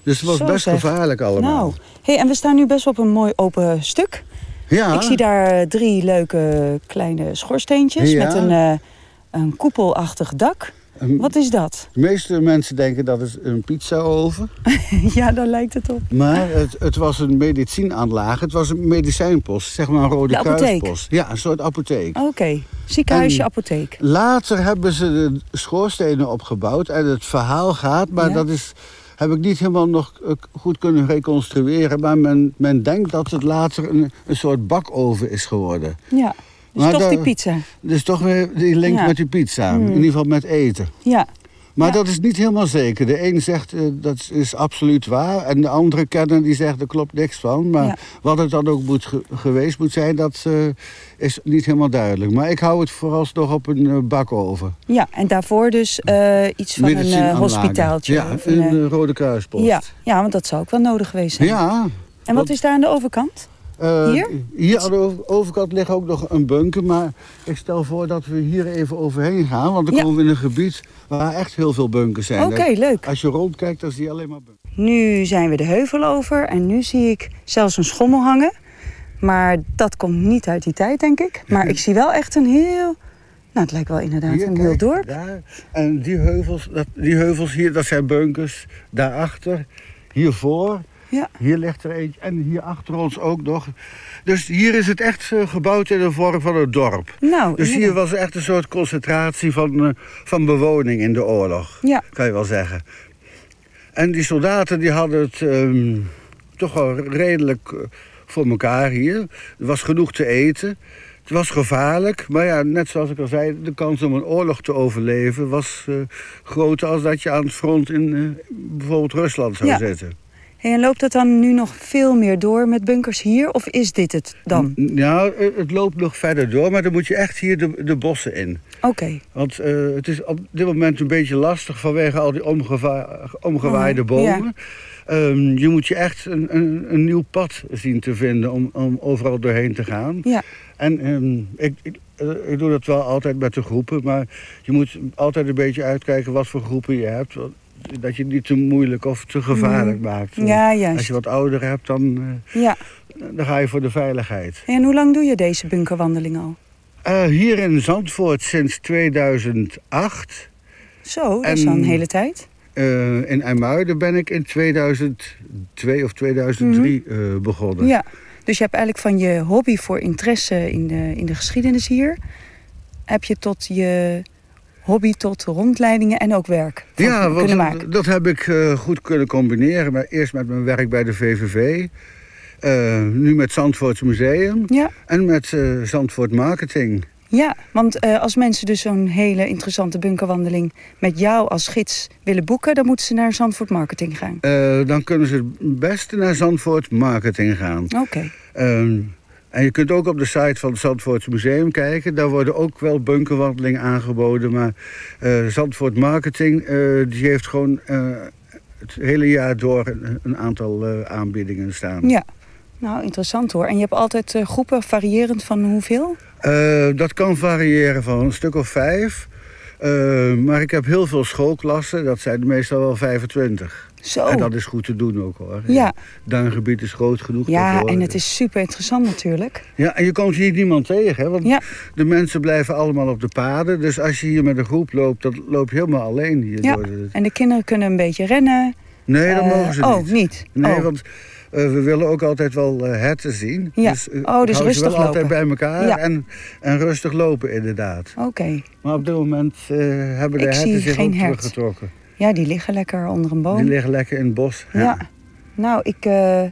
Dus het was Zo best zeg. gevaarlijk allemaal. Nou, hey, en we staan nu best op een mooi open stuk. Ja. Ik zie daar eh, drie leuke kleine schoorsteentjes met een, een koepelachtig dak. Een- Wat is dat? De meeste mensen denken dat het een pizzaoven. ja, daar lijkt het op. Maar het, het was een medicijnaanlage. Het was een medicijnpost, zeg maar een rode kruispost. Ja, een soort apotheek. Oké, ziekenhuisje, En- apotheek. Later hebben ze de schoorstenen opgebouwd en het verhaal gaat, maar Ja. dat is, heb ik niet helemaal nog eh, goed kunnen reconstrueren. Maar men, men denkt dat het later een, een soort bakoven is geworden. Ja, dus Maar toch die pizza. Dus toch weer die link Ja. met die pizza, Hmm. in ieder geval met eten. Ja, Maar Ja. dat is niet helemaal zeker. De een zegt eh, dat is absoluut waar. En de andere kenner die zegt er klopt niks van. Maar Ja. wat het dan ook moet ge- geweest moet zijn, dat eh, is niet helemaal duidelijk. Maar ik hou het vooralsnog op een eh, bakoven. ja, en daarvoor dus iets van een hospitaaltje. Ja, of een Rode Kruispost. ja, ja, want dat zou ook wel nodig geweest zijn. Ja. En wat is daar aan de overkant? Eh, Hier? Hier aan de over- overkant ligt ook nog een bunker. Maar ik stel voor dat we hier even overheen gaan. Want dan Ja. komen we in een gebied waar echt heel veel bunkers zijn. Oké, leuk. Als je rondkijkt, dan zie je alleen maar bunkers. Nu zijn we de heuvel over en nu zie ik zelfs een schommel hangen. Maar dat komt niet uit die tijd, denk ik. Maar ik zie wel echt een heel... Nou, het lijkt wel inderdaad Hier, een heel kijk, dorp. Daar. En die heuvels, dat, die heuvels hier, dat zijn bunkers. Daarachter, hiervoor. Ja. Hier ligt er eentje. En hier achter ons ook nog. Dus hier is het echt eh, gebouwd in de vorm van een dorp. Nou, Dus hier was echt een soort concentratie van, eh, van bewoning in de oorlog. Ja. Kan je wel zeggen. En die soldaten die hadden het ehm, toch wel redelijk eh, voor elkaar hier. Er was genoeg te eten. Het was gevaarlijk, maar ja, net zoals ik al zei, de kans om een oorlog te overleven was groter als dat je aan het front in bijvoorbeeld Rusland zou Ja. zitten. En loopt het dan nu nog veel meer door met bunkers hier? Of is dit het dan? Nou, het loopt nog verder door, maar dan moet je echt hier de, de bossen in. Oké. Want eh, het is op dit moment een beetje lastig vanwege al die omgewaaide Oh, bomen. Ehm, je moet je echt een, een, een nieuw pad zien te vinden om, om overal doorheen te gaan. Ja. En ehm, ik, ik, eh, ik doe dat wel altijd met de groepen, maar je moet altijd een beetje uitkijken wat voor groepen je hebt. Dat je het niet te moeilijk of te gevaarlijk Mhm. maakt. Ja, juist. Als je wat ouder hebt, dan, eh, Ja. dan ga je voor de veiligheid. En hoe lang doe je deze bunkerwandeling al? Eh, hier in Zandvoort sinds 2008. Zo, dat is al een hele tijd. Eh, in IJmuiden ben ik in 2002 of 2003 eh, begonnen. Mhm. Ja. Dus je hebt eigenlijk van je hobby voor interesse in de, in de geschiedenis hier... heb je tot je hobby tot rondleidingen en ook werk Ja, kunnen maken. dat heb ik eh, goed kunnen combineren. Maar eerst met mijn werk bij de VVV. eh, nu met Zandvoorts Museum. Ja. En met eh, Zandvoort Marketing. Ja, want als mensen dus zo'n hele interessante bunkerwandeling... met jou als gids willen boeken... dan moeten ze naar Zandvoort Marketing gaan. Dan kunnen ze het beste naar Zandvoort Marketing gaan. Oké. Ehm, En je kunt ook op de site van het Zandvoorts Museum kijken. Daar worden ook wel bunkerwandelingen aangeboden. Maar eh, Zandvoort Marketing eh, die heeft gewoon eh, het hele jaar door een, een aantal aanbiedingen staan. Ja. Nou, interessant hoor. En je hebt altijd groepen variërend van hoeveel? Dat kan variëren van een stuk of vijf. Eh, maar ik heb heel veel schoolklassen. Dat zijn meestal wel 25. Zo. En dat is goed te doen ook hoor. Ja. Duingebied is groot genoeg. Ja, en het is super interessant natuurlijk. Ja, en je komt hier niemand tegen, hè? want de mensen blijven allemaal op de paden. Dus als je hier met een groep loopt, dan loop je helemaal alleen hier Ja, door. de- en de kinderen kunnen een beetje rennen. Nee, dat Eh, mogen ze oh, niet. niet? Nee, Oh. want we willen ook altijd wel eh, herten zien. Ja. Dus, eh, Oh, dus rustig wel altijd lopen. bij elkaar Ja. en, en rustig lopen inderdaad. Oké. Maar op dit moment eh, hebben de Ik herten zich ook teruggetrokken. Ja, die liggen lekker onder een boom. Die liggen lekker in het bos. Ja. Nou, ik, eh,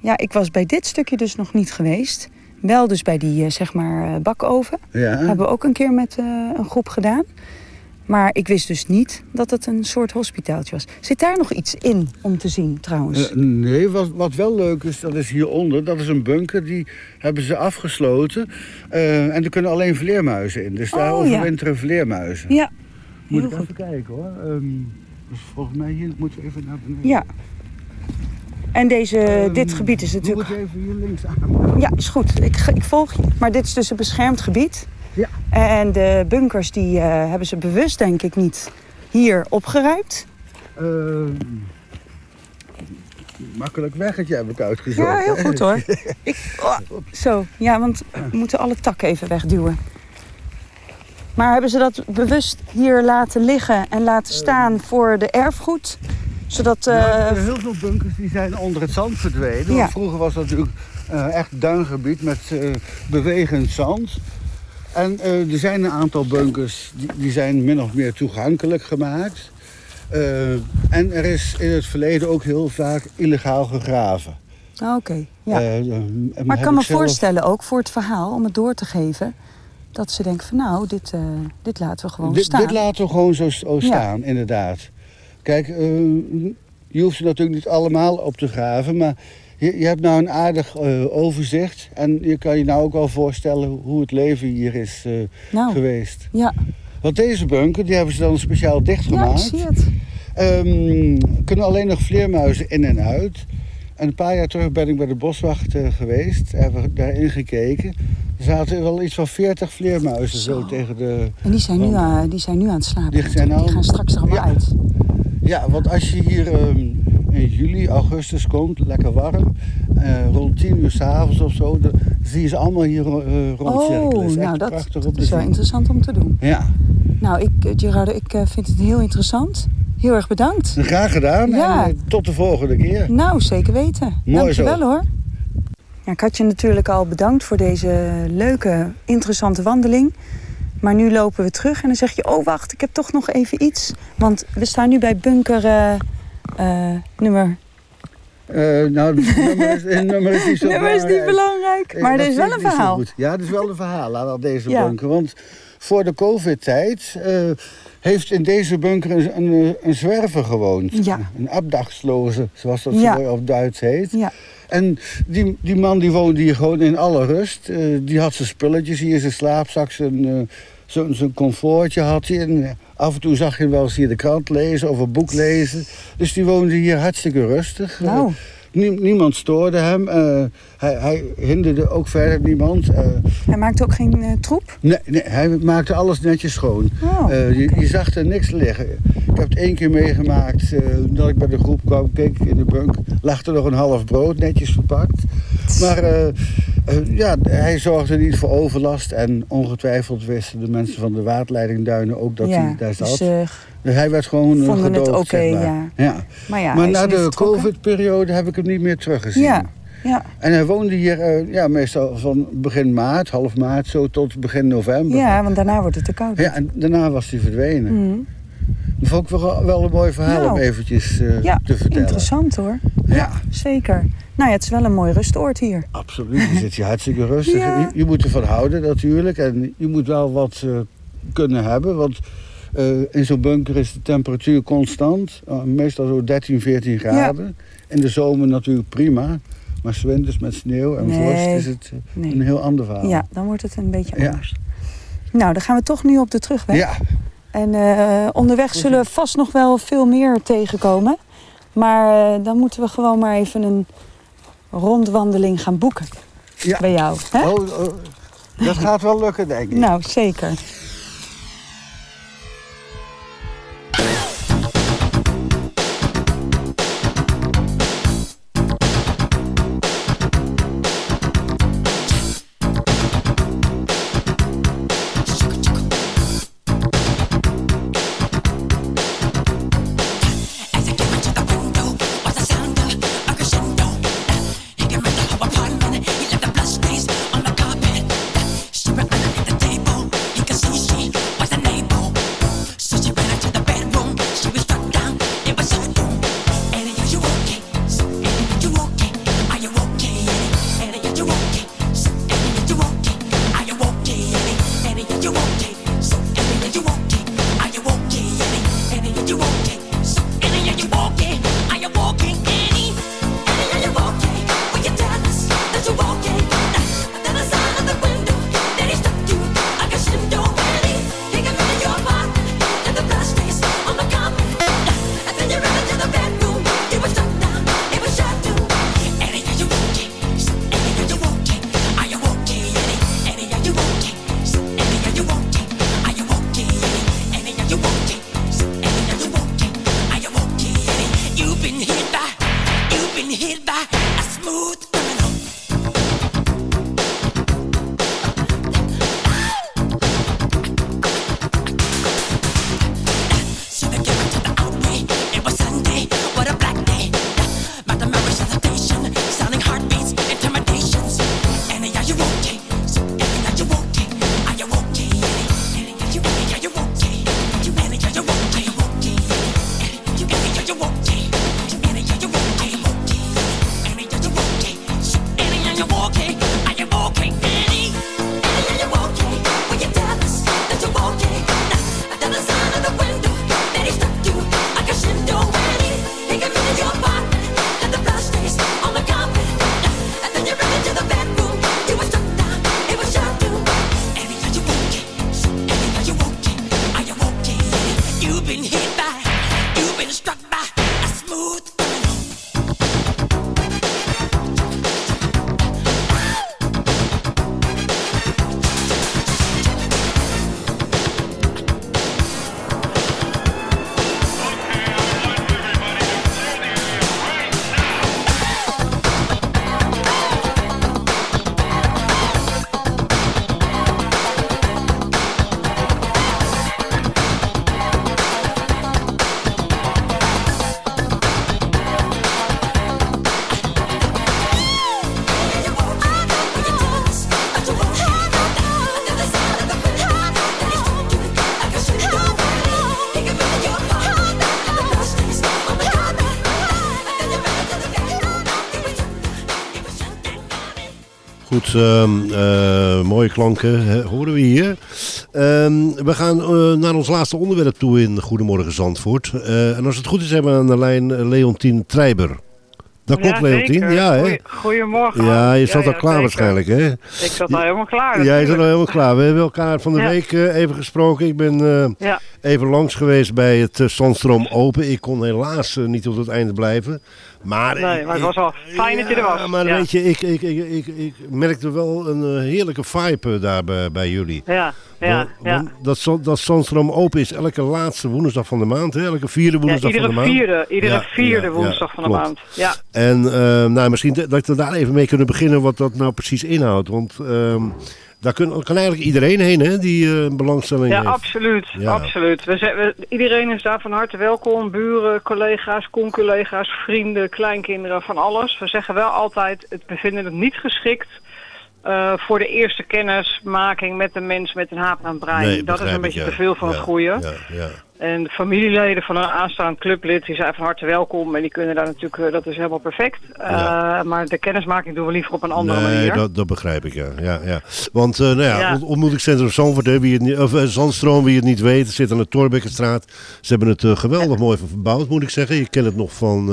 ja, ik was bij dit stukje dus nog niet geweest. Wel dus bij die, eh, zeg maar, eh, bakoven. Ja. Hebben we ook een keer met eh, een groep gedaan. Maar ik wist dus niet dat het een soort hospitaaltje was. Zit daar nog iets in om te zien trouwens? Eh, nee, wat, wat wel leuk is, dat is hieronder. Dat is een bunker, die hebben ze afgesloten. Eh, en er kunnen alleen vleermuizen in. Dus daar Oh, ja. overwinteren vleermuizen. Ja, Moet heel ik even kijken hoor. Ehm, dus volgens mij hier moeten we even naar beneden. Ja. En deze, dit gebied is natuurlijk... moeten even hier links aan. Ja, is goed. Ik, ik volg je. Maar dit is dus een beschermd gebied. Ja. En de bunkers die eh, hebben ze bewust denk ik niet hier opgeruimd. Ehm, makkelijk weggetje heb ik uitgezocht. Ja, heel goed hoor. Ik, oh, zo, ja, want we moeten alle takken even wegduwen. Maar hebben ze dat bewust hier laten liggen en laten staan voor de erfgoed? Zodat... eh, Nou, heel veel bunkers die zijn onder het zand verdwenen. Ja. Want vroeger was dat natuurlijk eh, echt duingebied met eh, bewegend zand. En eh, er zijn een aantal bunkers die, die zijn min of meer toegankelijk gemaakt. Eh, en er is in het verleden ook heel vaak illegaal gegraven. ah, Oké, ja. Eh, maar ik kan me zelf- voorstellen, ook voor het verhaal, om het door te geven... dat ze denken van nou, dit, dit laten we gewoon staan. dit laten we gewoon zo, zo Ja. staan, inderdaad. Kijk, je hoeft er natuurlijk niet allemaal op te graven, maar je, je hebt nou een aardig eh, overzicht. En je kan je nou ook wel voorstellen hoe het leven hier is eh, Nou. geweest. Ja. Want deze bunker, die hebben ze dan speciaal ja, dichtgemaakt. ik zie het. Ehm, kunnen alleen nog vleermuizen in en uit. En een paar jaar terug ben ik bij de boswacht geweest. Hebben we daarin gekeken. Er zaten wel iets van 40 vleermuizen zo, tegen de... En die zijn, nu, eh, die zijn nu aan het slapen. Die zijn die al- gaan straks er allemaal uit. Ja, want als je hier ehm, in juli, augustus komt, lekker warm, eh, rond 10 uur s'avonds of zo, dan zie je ze allemaal hier eh rondcirkelen. Oh, is echt nou dat, prachtig dat is wel interessant om te doen. Ja, Nou, ik, eh, Gerardo, ik vind het heel interessant. Heel erg bedankt. graag gedaan Ja. en tot de volgende keer. Nou, zeker weten. Mooi Dankjewel zo. hoor. Ja, ik had je natuurlijk al bedankt voor deze leuke, interessante wandeling. Maar nu lopen we terug en dan zeg je... oh, wacht, ik heb toch nog even iets. Want we staan nu bij bunker nummer... Eh, nou, nummer is, het nummer is niet zo nummer is niet belangrijk. Eh, Maar dat er is wel een verhaal. goed. Ja, er is wel een verhaal aan deze Ja. bunker. Want voor de covid-tijd heeft in deze bunker een, een, een zwerver gewoond. Ja. Een abdachtsloze, zoals dat Ja. zo mooi op Duits heet. Ja. En die, die man die woonde hier gewoon in alle rust. Die had zijn spulletjes hier, zijn slaapzak, zijn, zijn comfortje had hij. En eh, af en toe zag je hem wel eens hier de krant lezen of een boek lezen. Dus die woonde hier hartstikke rustig. Eh, Nou. nie- niemand stoorde hem. Eh, hij, hij hinderde ook verder niemand. Hij maakt ook geen troep? nee, nee, hij maakte alles netjes schoon. Oh, je, je zag er niks liggen. Ik heb het één keer meegemaakt dat ik bij de groep kwam. Keek ik in de bunk. Lag er nog een half brood, netjes verpakt. Maar eh, eh, ja, hij zorgde niet voor overlast. En ongetwijfeld wisten de mensen van de waterleidingduinen ook dat ja, hij daar zat. dus, Dus hij werd gewoon vonden het gedoogd, oké, zeg maar. ja. ja. Maar ja, na de covid-periode heb ik hem niet meer teruggezien. Ja, ja. En hij woonde hier eh, ja, meestal van begin maart, half maart, zo tot begin november. ja, want daarna wordt het te koud. Ja, en daarna was hij verdwenen. Mhm. Dat vond ik wel, wel een mooi verhaal Nou, om eventjes Ja, te vertellen. interessant hoor. Ja, Zeker. Nou ja, het is wel een mooi rustoord hier. absoluut. Je zit hier hartstikke rustig. Ja. Je, je moet ervan houden natuurlijk. En je moet wel wat eh, kunnen hebben. Want eh, in zo'n bunker is de temperatuur constant. Eh, meestal zo 13, 14 graden. In de zomer natuurlijk prima. Maar 's winters met sneeuw en Nee, vorst is het nee. een heel ander verhaal. Ja, dan wordt het een beetje Ja. anders. Nou, dan gaan we toch nu op de terugweg. Ja. En onderweg zullen we vast nog wel veel meer tegenkomen. Maar dan moeten we gewoon maar even een rondwandeling gaan boeken. Ja. Bij jou. Hè? Oh, oh, dat gaat wel lukken, denk ik. Nou, zeker. Eh, mooie klanken horen we hier. Ehm, we gaan eh, naar ons laatste onderwerp toe in Goedemorgen Zandvoort. Eh, en als het goed is hebben we aan de lijn Leontien Treiber. Dat klopt, Ja, Leontien? Ja, hè? Goedemorgen. Ja, je zat Ja, al ja, klaar zeker. waarschijnlijk, hè? Ik zat al helemaal klaar. Ja, je zat al natuurlijk. helemaal klaar. We hebben elkaar van de week even gesproken. Ik ben even langs geweest bij het Zandstroom Open. Ik kon helaas niet tot het einde blijven. Maar, Nee, maar het was wel fijn dat je er was. Maar weet je, ik, ik, ik, ik, ik merkte wel een eh, heerlijke vibe eh, daar bij, bij jullie. Ja, ja, Want- dat, dat Zandstroom Open is elke laatste woensdag van de maand. Hè? Elke vierde woensdag van de maand. vierde, iedere vierde woensdag van de maand. Ja. En eh, nou, misschien dat dat we daar even mee kunnen beginnen wat dat nou precies inhoudt. Want ehm, daar kun, kan eigenlijk iedereen heen hè, die eh, belangstelling Ja, heeft. absoluut. Ja. absoluut. We zijn, we- iedereen is daar van harte welkom. Buren, collega's, conculega's, vrienden, kleinkinderen, van alles. We zeggen wel altijd, het, we vinden het niet geschikt eh, voor de eerste kennismaking met een mens met een haat aan het brein. Nee, dat is een beetje ja. te veel van Ja, het goede. En de familieleden van een aanstaand clublid, die zijn van harte welkom. En die kunnen daar natuurlijk, eh, dat is helemaal perfect. Eh, Maar de kennismaking doen we liever op een andere nee, manier. dat, dat begrijp ik, ja. ja, ja. Want, eh, nou ja, Ja. ont- ontmoetingscentrum Zandvoort, hè, wie het niet, of Zandstroom, wie het niet weet, zit aan de Torbekkenstraat. Ze hebben het geweldig mooi verbouwd, moet ik zeggen. Je kent het nog van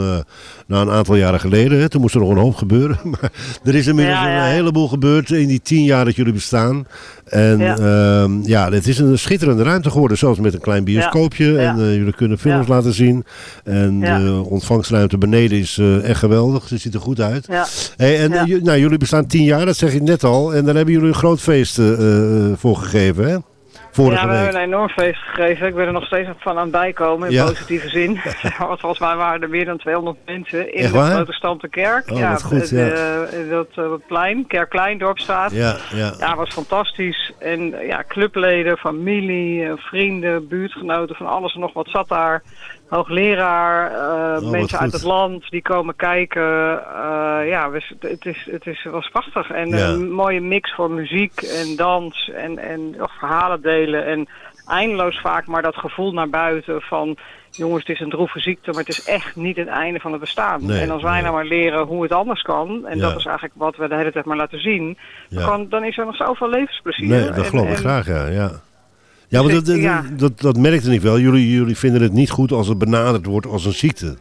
nou, een aantal jaren geleden. Hè. Toen moest er nog een hoop gebeuren. Maar er is inmiddels een heleboel gebeurd in die tien jaar dat jullie bestaan. En Ja. ja, ja het is een schitterende ruimte geworden, zelfs met een klein bioscoopje. Ja. En eh, jullie kunnen films laten zien. En Ja. de ontvangstruimte beneden is eh, echt geweldig. Ze ziet er goed uit. Hey, en ju- nou, jullie bestaan tien jaar, dat zeg ik net al. En daar hebben jullie een groot feest eh, eh, voor gegeven, hè? Vorige ja, we week. hebben een enorm feest gegeven. Ik ben er nog steeds van aan het bijkomen, in Ja. positieve zin. Want volgens mij waren er meer dan 200 mensen in de protestante kerk. Oh, ja, goed, de- ja. de- dat eh, plein, Kerkplein, Dorpstraat. Ja, ja. Ja, was fantastisch. En ja, clubleden, familie, eh, vrienden, buurtgenoten, van alles en nog wat zat daar. Hoogleraar, eh, wat mensen uit het land die komen kijken. Eh, ja, we- het, is, het is, was prachtig. En Ja. een mooie mix voor muziek en dans en, en verhalen delen. En eindeloos vaak maar dat gevoel naar buiten van... jongens, het is een droeve ziekte, maar het is echt niet het einde van het bestaan. Nee, en als wij nou maar leren hoe het anders kan... en Ja. dat is eigenlijk wat we de hele tijd maar laten zien... Ja. dan, kan, dan is er nog zoveel levensplezier. Nee, dat geloof ik graag, ja. Ja. Maar dat, dat, ja. dat, dat merkte ik wel. Jullie, jullie vinden het niet goed als het benaderd wordt als een ziekte.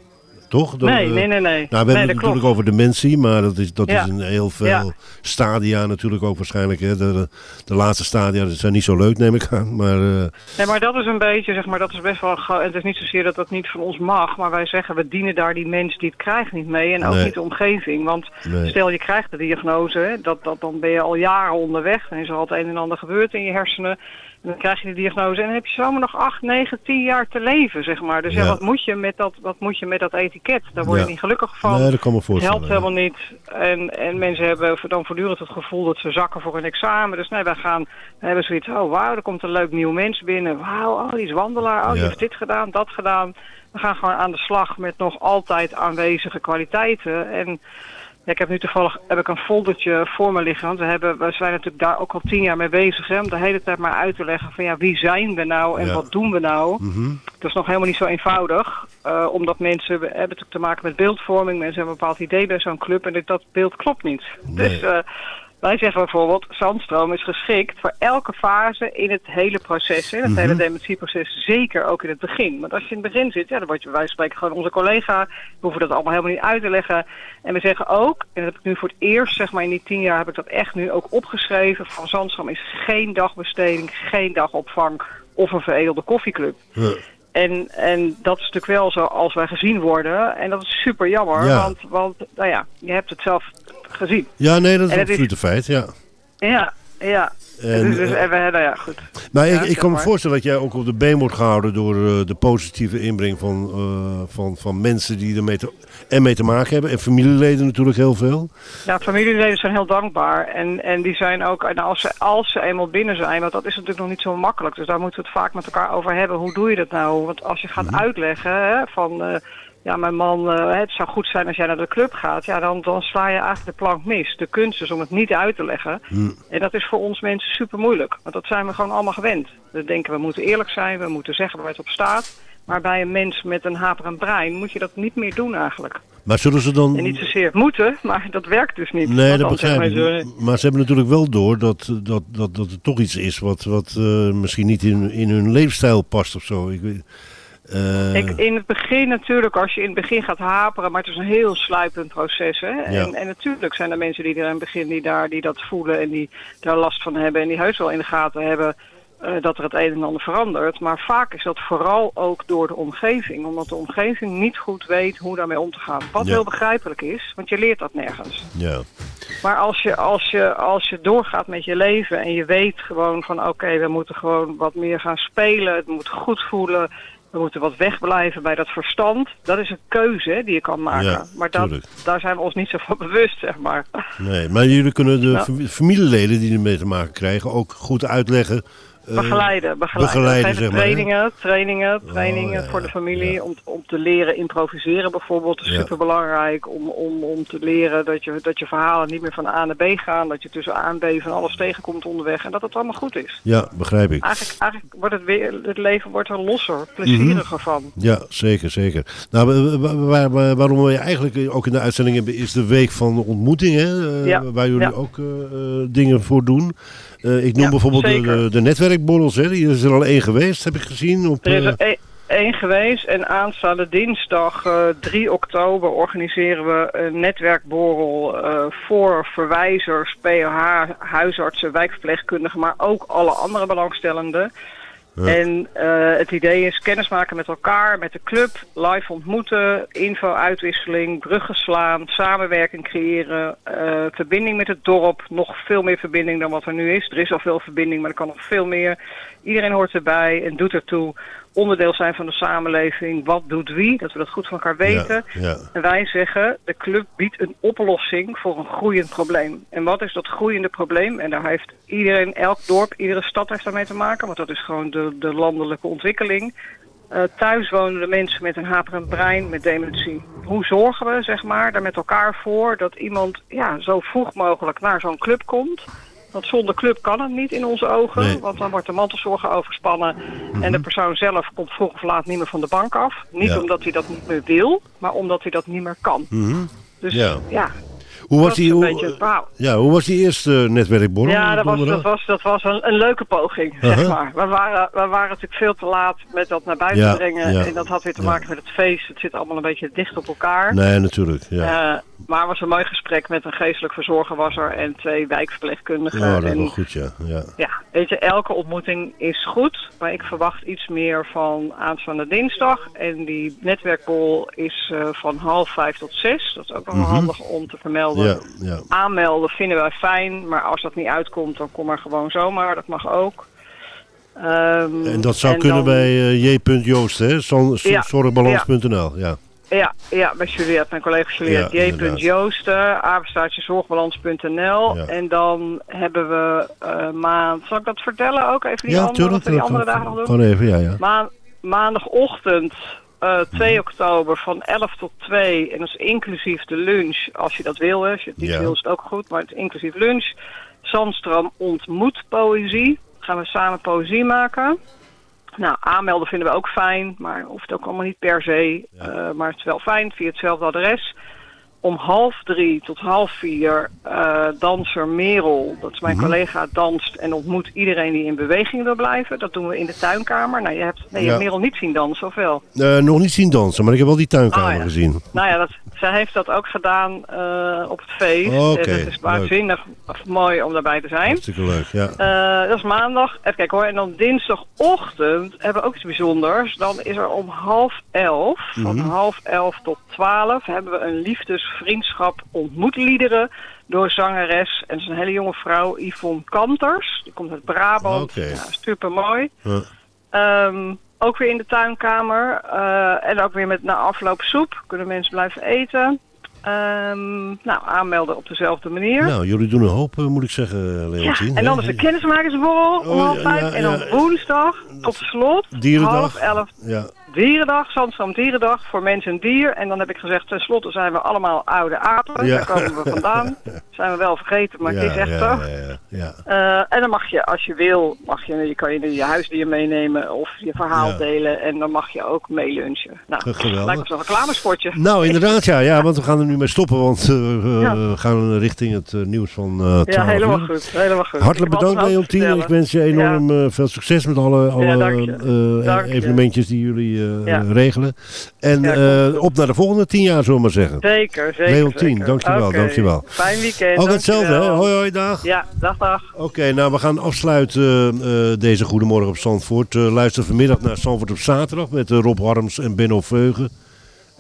Toch? Dat, Nee, eh, nee, nee, nee. Nou, we Nee, hebben het natuurlijk klopt. over dementie, maar dat is, dat Ja. is in heel veel Ja. stadia natuurlijk ook waarschijnlijk. Hè. De, de, laatste stadia dat zijn niet zo leuk, neem ik aan. Maar eh, Nee, maar dat is een beetje, zeg maar, dat is best wel... Het is niet zozeer dat dat niet van ons mag, maar wij zeggen... we dienen daar die mens die het krijgt niet mee en ook Nee. niet de omgeving. Want Nee. stel je krijgt de diagnose, hè, dat, dat, dan ben je al jaren onderweg. Dan is er al het een en ander gebeurd in je hersenen. En dan krijg je de diagnose en dan heb je zomaar nog 8, 9, 10 jaar te leven, zeg maar. Dus ja, Ja. wat, moet je met dat, wat moet je met dat etiket? Daar word je Ja. niet gelukkig van. Nee, dat kan me Het voorstellen, helpt helemaal niet. En, en mensen hebben dan voortdurend het gevoel dat ze zakken voor een examen. Dus nee, wij gaan, we hebben zoiets, oh wauw, er komt een leuk nieuw mens binnen. Wauw, oh, die is wandelaar, oh, die heeft dit gedaan, dat gedaan. We gaan gewoon aan de slag met nog altijd aanwezige kwaliteiten. En ja, ik heb nu toevallig heb ik een foldertje voor me liggen. Want we, hebben, we zijn natuurlijk daar ook al tien jaar mee bezig. Hè, om de hele tijd maar uit te leggen van ja, wie zijn we nou en Ja. wat doen we nou. mhm. Dat is nog helemaal niet zo eenvoudig. eh, omdat mensen hebben natuurlijk te maken met beeldvorming. Mensen hebben een bepaald idee bij zo'n club en dat beeld klopt niet. Nee. Dus eh, wij zeggen bijvoorbeeld, zandstroom is geschikt voor elke fase in het hele proces. Hè, het Mhm. hele dementieproces, zeker ook in het begin. Want als je in het begin zit, ja, dan word je, wij spreken gewoon onze collega. We hoeven dat allemaal helemaal niet uit te leggen. En we zeggen ook, en dat heb ik nu voor het eerst, zeg maar in die tien jaar, heb ik dat echt nu ook opgeschreven. Van Zandstroom is geen dagbesteding, geen dagopvang of een veredelde koffieclub. Ja. En, en dat is natuurlijk wel zo als wij gezien worden. En dat is super jammer, Ja. want, want nou ja, je hebt het zelf gezien. ja, nee, dat is En het is- absoluut een feit, ja. Ja, ja. En, dus, dus, eh, en we, nou ja, goed. Maar Ja, ik, ik kan me voorstellen dat jij ook op de been wordt gehouden door eh, de positieve inbreng van, eh, van, van mensen die ermee te, en mee te maken hebben. En familieleden natuurlijk heel veel. Ja, familieleden zijn heel dankbaar. En, en die zijn ook, en als ze, als ze eenmaal binnen zijn, want dat is natuurlijk nog niet zo makkelijk. Dus daar moeten we het vaak met elkaar over hebben. Hoe doe je dat nou? Want als je gaat Mhm. uitleggen hè, van, eh, ja, mijn man, eh, het zou goed zijn als jij naar de club gaat. Ja, dan, dan sla je eigenlijk de plank mis. De kunst is om het niet uit te leggen. Hm. En dat is voor ons mensen super moeilijk. Want dat zijn we gewoon allemaal gewend. We denken, we moeten eerlijk zijn, we moeten zeggen waar het op staat. Maar bij een mens met een haperend brein moet je dat niet meer doen eigenlijk. Maar zullen ze dan... En niet zozeer moeten, maar dat werkt dus niet. Nee, dat begrijp ik. Maar ze hebben natuurlijk wel door dat, dat, dat, dat er toch iets is wat, wat eh, misschien niet in, in hun leefstijl past of zo. Ik weet, eh, Ik, in het begin natuurlijk, als je in het begin gaat haperen, maar het is een heel sluipend proces. Hè? Ja. En, en natuurlijk zijn er mensen die er in het begin die, daar, die dat voelen en die daar last van hebben en die heus wel in de gaten hebben eh, dat er het een en ander verandert. Maar vaak is dat vooral ook door de omgeving, omdat de omgeving niet goed weet hoe daarmee om te gaan. Wat Ja. heel begrijpelijk is, want je leert dat nergens. ja. Maar als je, als, je, als je doorgaat met je leven en je weet gewoon van oké, we moeten gewoon wat meer gaan spelen, het moet goed voelen, we moeten wat wegblijven bij dat verstand. Dat is een keuze die je kan maken. Ja, maar dat, daar zijn we ons niet zo van bewust, zeg maar. Nee, maar jullie kunnen de Ja. fam- familieleden die ermee te maken krijgen ook goed uitleggen Begeleiden, begeleiden. begeleiden, zeg maar, trainingen, trainingen, trainingen ja, voor de familie. Om, om te leren improviseren bijvoorbeeld. Is Ja. superbelangrijk om, om, om te leren dat je, dat je verhalen niet meer van A naar B gaan. Dat je tussen A en B van alles tegenkomt onderweg. En dat het allemaal goed is. Ja, begrijp ik. Eigenlijk, eigenlijk wordt het, weer, het leven wordt er losser, plezieriger Mhm. van. Ja, zeker, zeker. Nou, wa- wa- waar, waar- waarom we je eigenlijk ook in de uitzending hebben, is de week van de ontmoeting, hè? eh, Ja, waar jullie ook eh, eh, dingen voor doen. Eh, ik noem Ja, bijvoorbeeld de, de, netwerkborrels, hè? Die is er al één geweest, heb ik gezien. Op, Er is eh, er één- één geweest en aanstaande dinsdag eh, 3 oktober organiseren we een netwerkborrel eh, voor verwijzers, POH, huisartsen, wijkverpleegkundigen, maar ook alle andere belangstellenden. En eh, het idee is kennismaken met elkaar, met de club, live ontmoeten, info-uitwisseling, bruggen slaan, samenwerking creëren, eh, verbinding met het dorp, nog veel meer verbinding dan wat er nu is. Er is al veel verbinding, maar er kan nog veel meer. Iedereen hoort erbij en doet ertoe. Onderdeel zijn van de samenleving. Wat doet wie? Dat we dat goed van elkaar weten. Ja, ja. En wij zeggen, de club biedt een oplossing voor een groeiend probleem. En wat is dat groeiende probleem? En daar heeft iedereen, elk dorp, iedere stad heeft daarmee te maken. Want dat is gewoon de, de landelijke ontwikkeling. Eh thuis wonen de mensen met een haperend brein, met dementie. Hoe zorgen we, zeg maar, daar met elkaar voor dat iemand ja, zo vroeg mogelijk naar zo'n club komt? Want zonder club kan het niet in onze ogen. Nee. Want dan wordt de mantelzorger overspannen. En de persoon zelf komt vroeg of laat niet meer van de bank af. Niet Ja. omdat hij dat niet meer wil, maar omdat hij dat niet meer kan. mhm. Dus ja. ja, Hoe was dat die, is een hoe, beetje het verhaal. ja, hoe was die eerste netwerkborrel? Ja, dat was, dat was, dat was een, een leuke poging, zeg Uh-huh. maar. We waren, we waren natuurlijk veel te laat met dat naar buiten Ja, brengen. ja, En dat had weer te ja. maken met het feest. Het zit allemaal een beetje dicht op elkaar. Nee, natuurlijk. Ja. Eh, maar het was een mooi gesprek met een geestelijk verzorger was er en twee wijkverpleegkundigen. oh, dat is en, wel goed, ja. ja. ja, weet je, elke ontmoeting is goed. Maar ik verwacht iets meer van aanstaande dinsdag. En die netwerkbol is eh, van half vijf tot zes. Dat is ook nog wel Mhm. handig om te vermelden. Ja, ja. Aanmelden vinden wij fijn. Maar als dat niet uitkomt, dan kom maar gewoon zomaar. Dat mag ook. Ehm, En dat zou en kunnen dan- bij eh, j.joost, hè? Zorgbalans.nl, ja. Ja, ja, bij Juliette, mijn collega Juliette. Ja, J. inderdaad. Joosten, apenstaartje zorgbalans.nl. Ja. En dan hebben we eh, maand... Zal ik dat vertellen ook? Even die Ja, andere, tuurlijk. die andere dagen nog doen? Kan even, ja, ja. Maan- maandagochtend eh 2 oktober van 11 tot 2. En dat is inclusief de lunch, als je dat wil. Hè. Als je het niet Ja. wil, is het ook goed. Maar het is inclusief lunch. Zandstroom ontmoet poëzie. Gaan we samen poëzie maken. Nou, aanmelden vinden we ook fijn, maar hoeft ook allemaal niet per se. Eh, maar het is wel fijn, via hetzelfde adres. Om half drie tot half vier eh, danser Merel, dat is mijn Mhm. collega, danst en ontmoet iedereen die in beweging wil blijven. Dat doen we in de tuinkamer. Nou, je hebt, nee, je Ja. hebt Merel niet zien dansen, of wel? Eh, nog niet zien dansen, maar ik heb wel die tuinkamer Ah, ja. gezien. Nou ja, dat, zij heeft dat ook gedaan eh, op het feest. Oké, En het is waanzinnig mooi om daarbij te zijn. Hartstikke leuk, ja. Eh, dat is maandag. Even kijken hoor. En dan dinsdagochtend hebben we ook iets bijzonders. Dan is er om half elf, van Mhm. half elf tot twaalf, hebben we een liefdesvriendschap ontmoetliederen door zangeres. En dat is een hele jonge vrouw, Yvonne Kanters. Die komt uit Brabant. Oké. Ja, super mooi. Ehm, ook weer in de tuinkamer. Eh, en ook weer met na afloop soep. Kunnen mensen blijven eten. Ehm, nou, aanmelden op dezelfde manier. Nou, jullie doen een hoop, eh, moet ik zeggen, Ja, Leontien. en dan is de kennismakersborrel om Oh, half ja, vijf. ja, en dan ja. woensdag tot slot Dierendag. half elf Ja. Dierendag, Zandstroom Dierendag voor mens en dier. En dan heb ik gezegd, tenslotte zijn we allemaal oude apen. Ja. Daar komen we vandaan. Zijn we wel vergeten, maar het is echt ja, zo. ja, ja, ja. Eh, en dan mag je, als je wil, mag je, je kan je je huisdier meenemen of je verhaal delen. En dan mag je ook meelunchen. Nou, Geweldig. lijkt me zo'n reclamespotje. Nou, inderdaad, ja, ja, want we gaan er nu mee stoppen, want eh, we Ja. gaan richting het eh, nieuws van eh 12 Ja, helemaal uur. goed. Helemaal goed. Hartelijk Ik bedankt, Leontien. Ik wens je enorm eh, veel succes met alle, alle Ja, dank je. eh, Dank je. evenementjes die jullie eh, Ja. regelen. En eh, op naar de volgende tien jaar, zullen we maar zeggen. Zeker, zeker. Leontien, zeker. dankjewel, dankjewel. Fijn weekend. Ook hetzelfde. Hoi, hoi, dag. Ja, dag, dag. Oké, nou we gaan afsluiten eh, eh, deze Goedemorgen op Zandvoort. Eh, luister vanmiddag naar Zandvoort op zaterdag met eh, Rob Harms en Benno Veugen.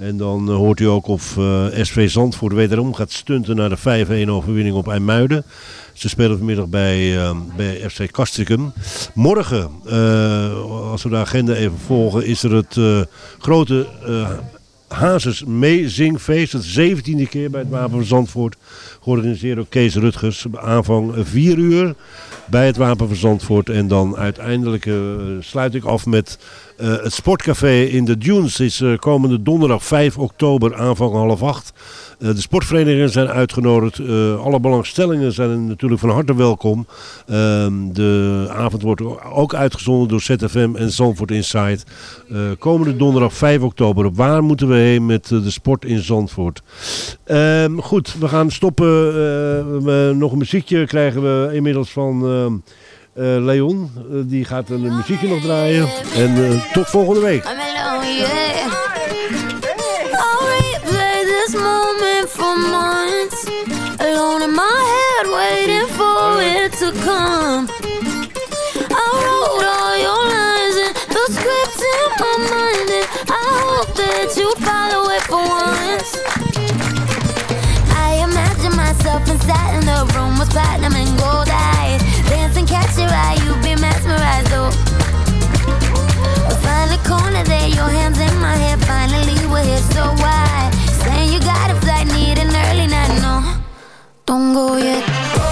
En dan eh, hoort u ook of eh, SV Zandvoort wederom gaat stunten naar de 5-1 overwinning op IJmuiden. Ze spelen vanmiddag bij, eh, bij FC. Morgen, eh, als we de agenda even volgen, is er het grote Hazes Meezingfeest. Het zeventiende keer bij het Wapen van Zandvoort. Georganiseerd door Kees Rutgers. Aanvang 4 uur bij het Wapen van Zandvoort. En dan uiteindelijk eh, sluit ik af met eh, het Sportcafé in de Dunes. is eh, komende donderdag 5 oktober aanvang half acht. Eh, de sportverenigingen zijn uitgenodigd. Eh, alle belangstellingen zijn natuurlijk van harte welkom. Ehm, de avond wordt ook uitgezonden door ZFM en Zandvoort Insight. Eh, komende donderdag 5 oktober. Waar moeten we heen met de sport in Zandvoort? Ehm, goed, we gaan stoppen. nog een muziekje krijgen we inmiddels van... Leon. Die gaat een muziekje nog draaien. En tot volgende week. sat in the room with platinum and gold eyes. dancing, and catch your eye, you be mesmerized, oh. We'll find the corner there, your hands in my hair. Finally, we're here, so why? Saying you got a flight, need an early night, no. Don't go yet.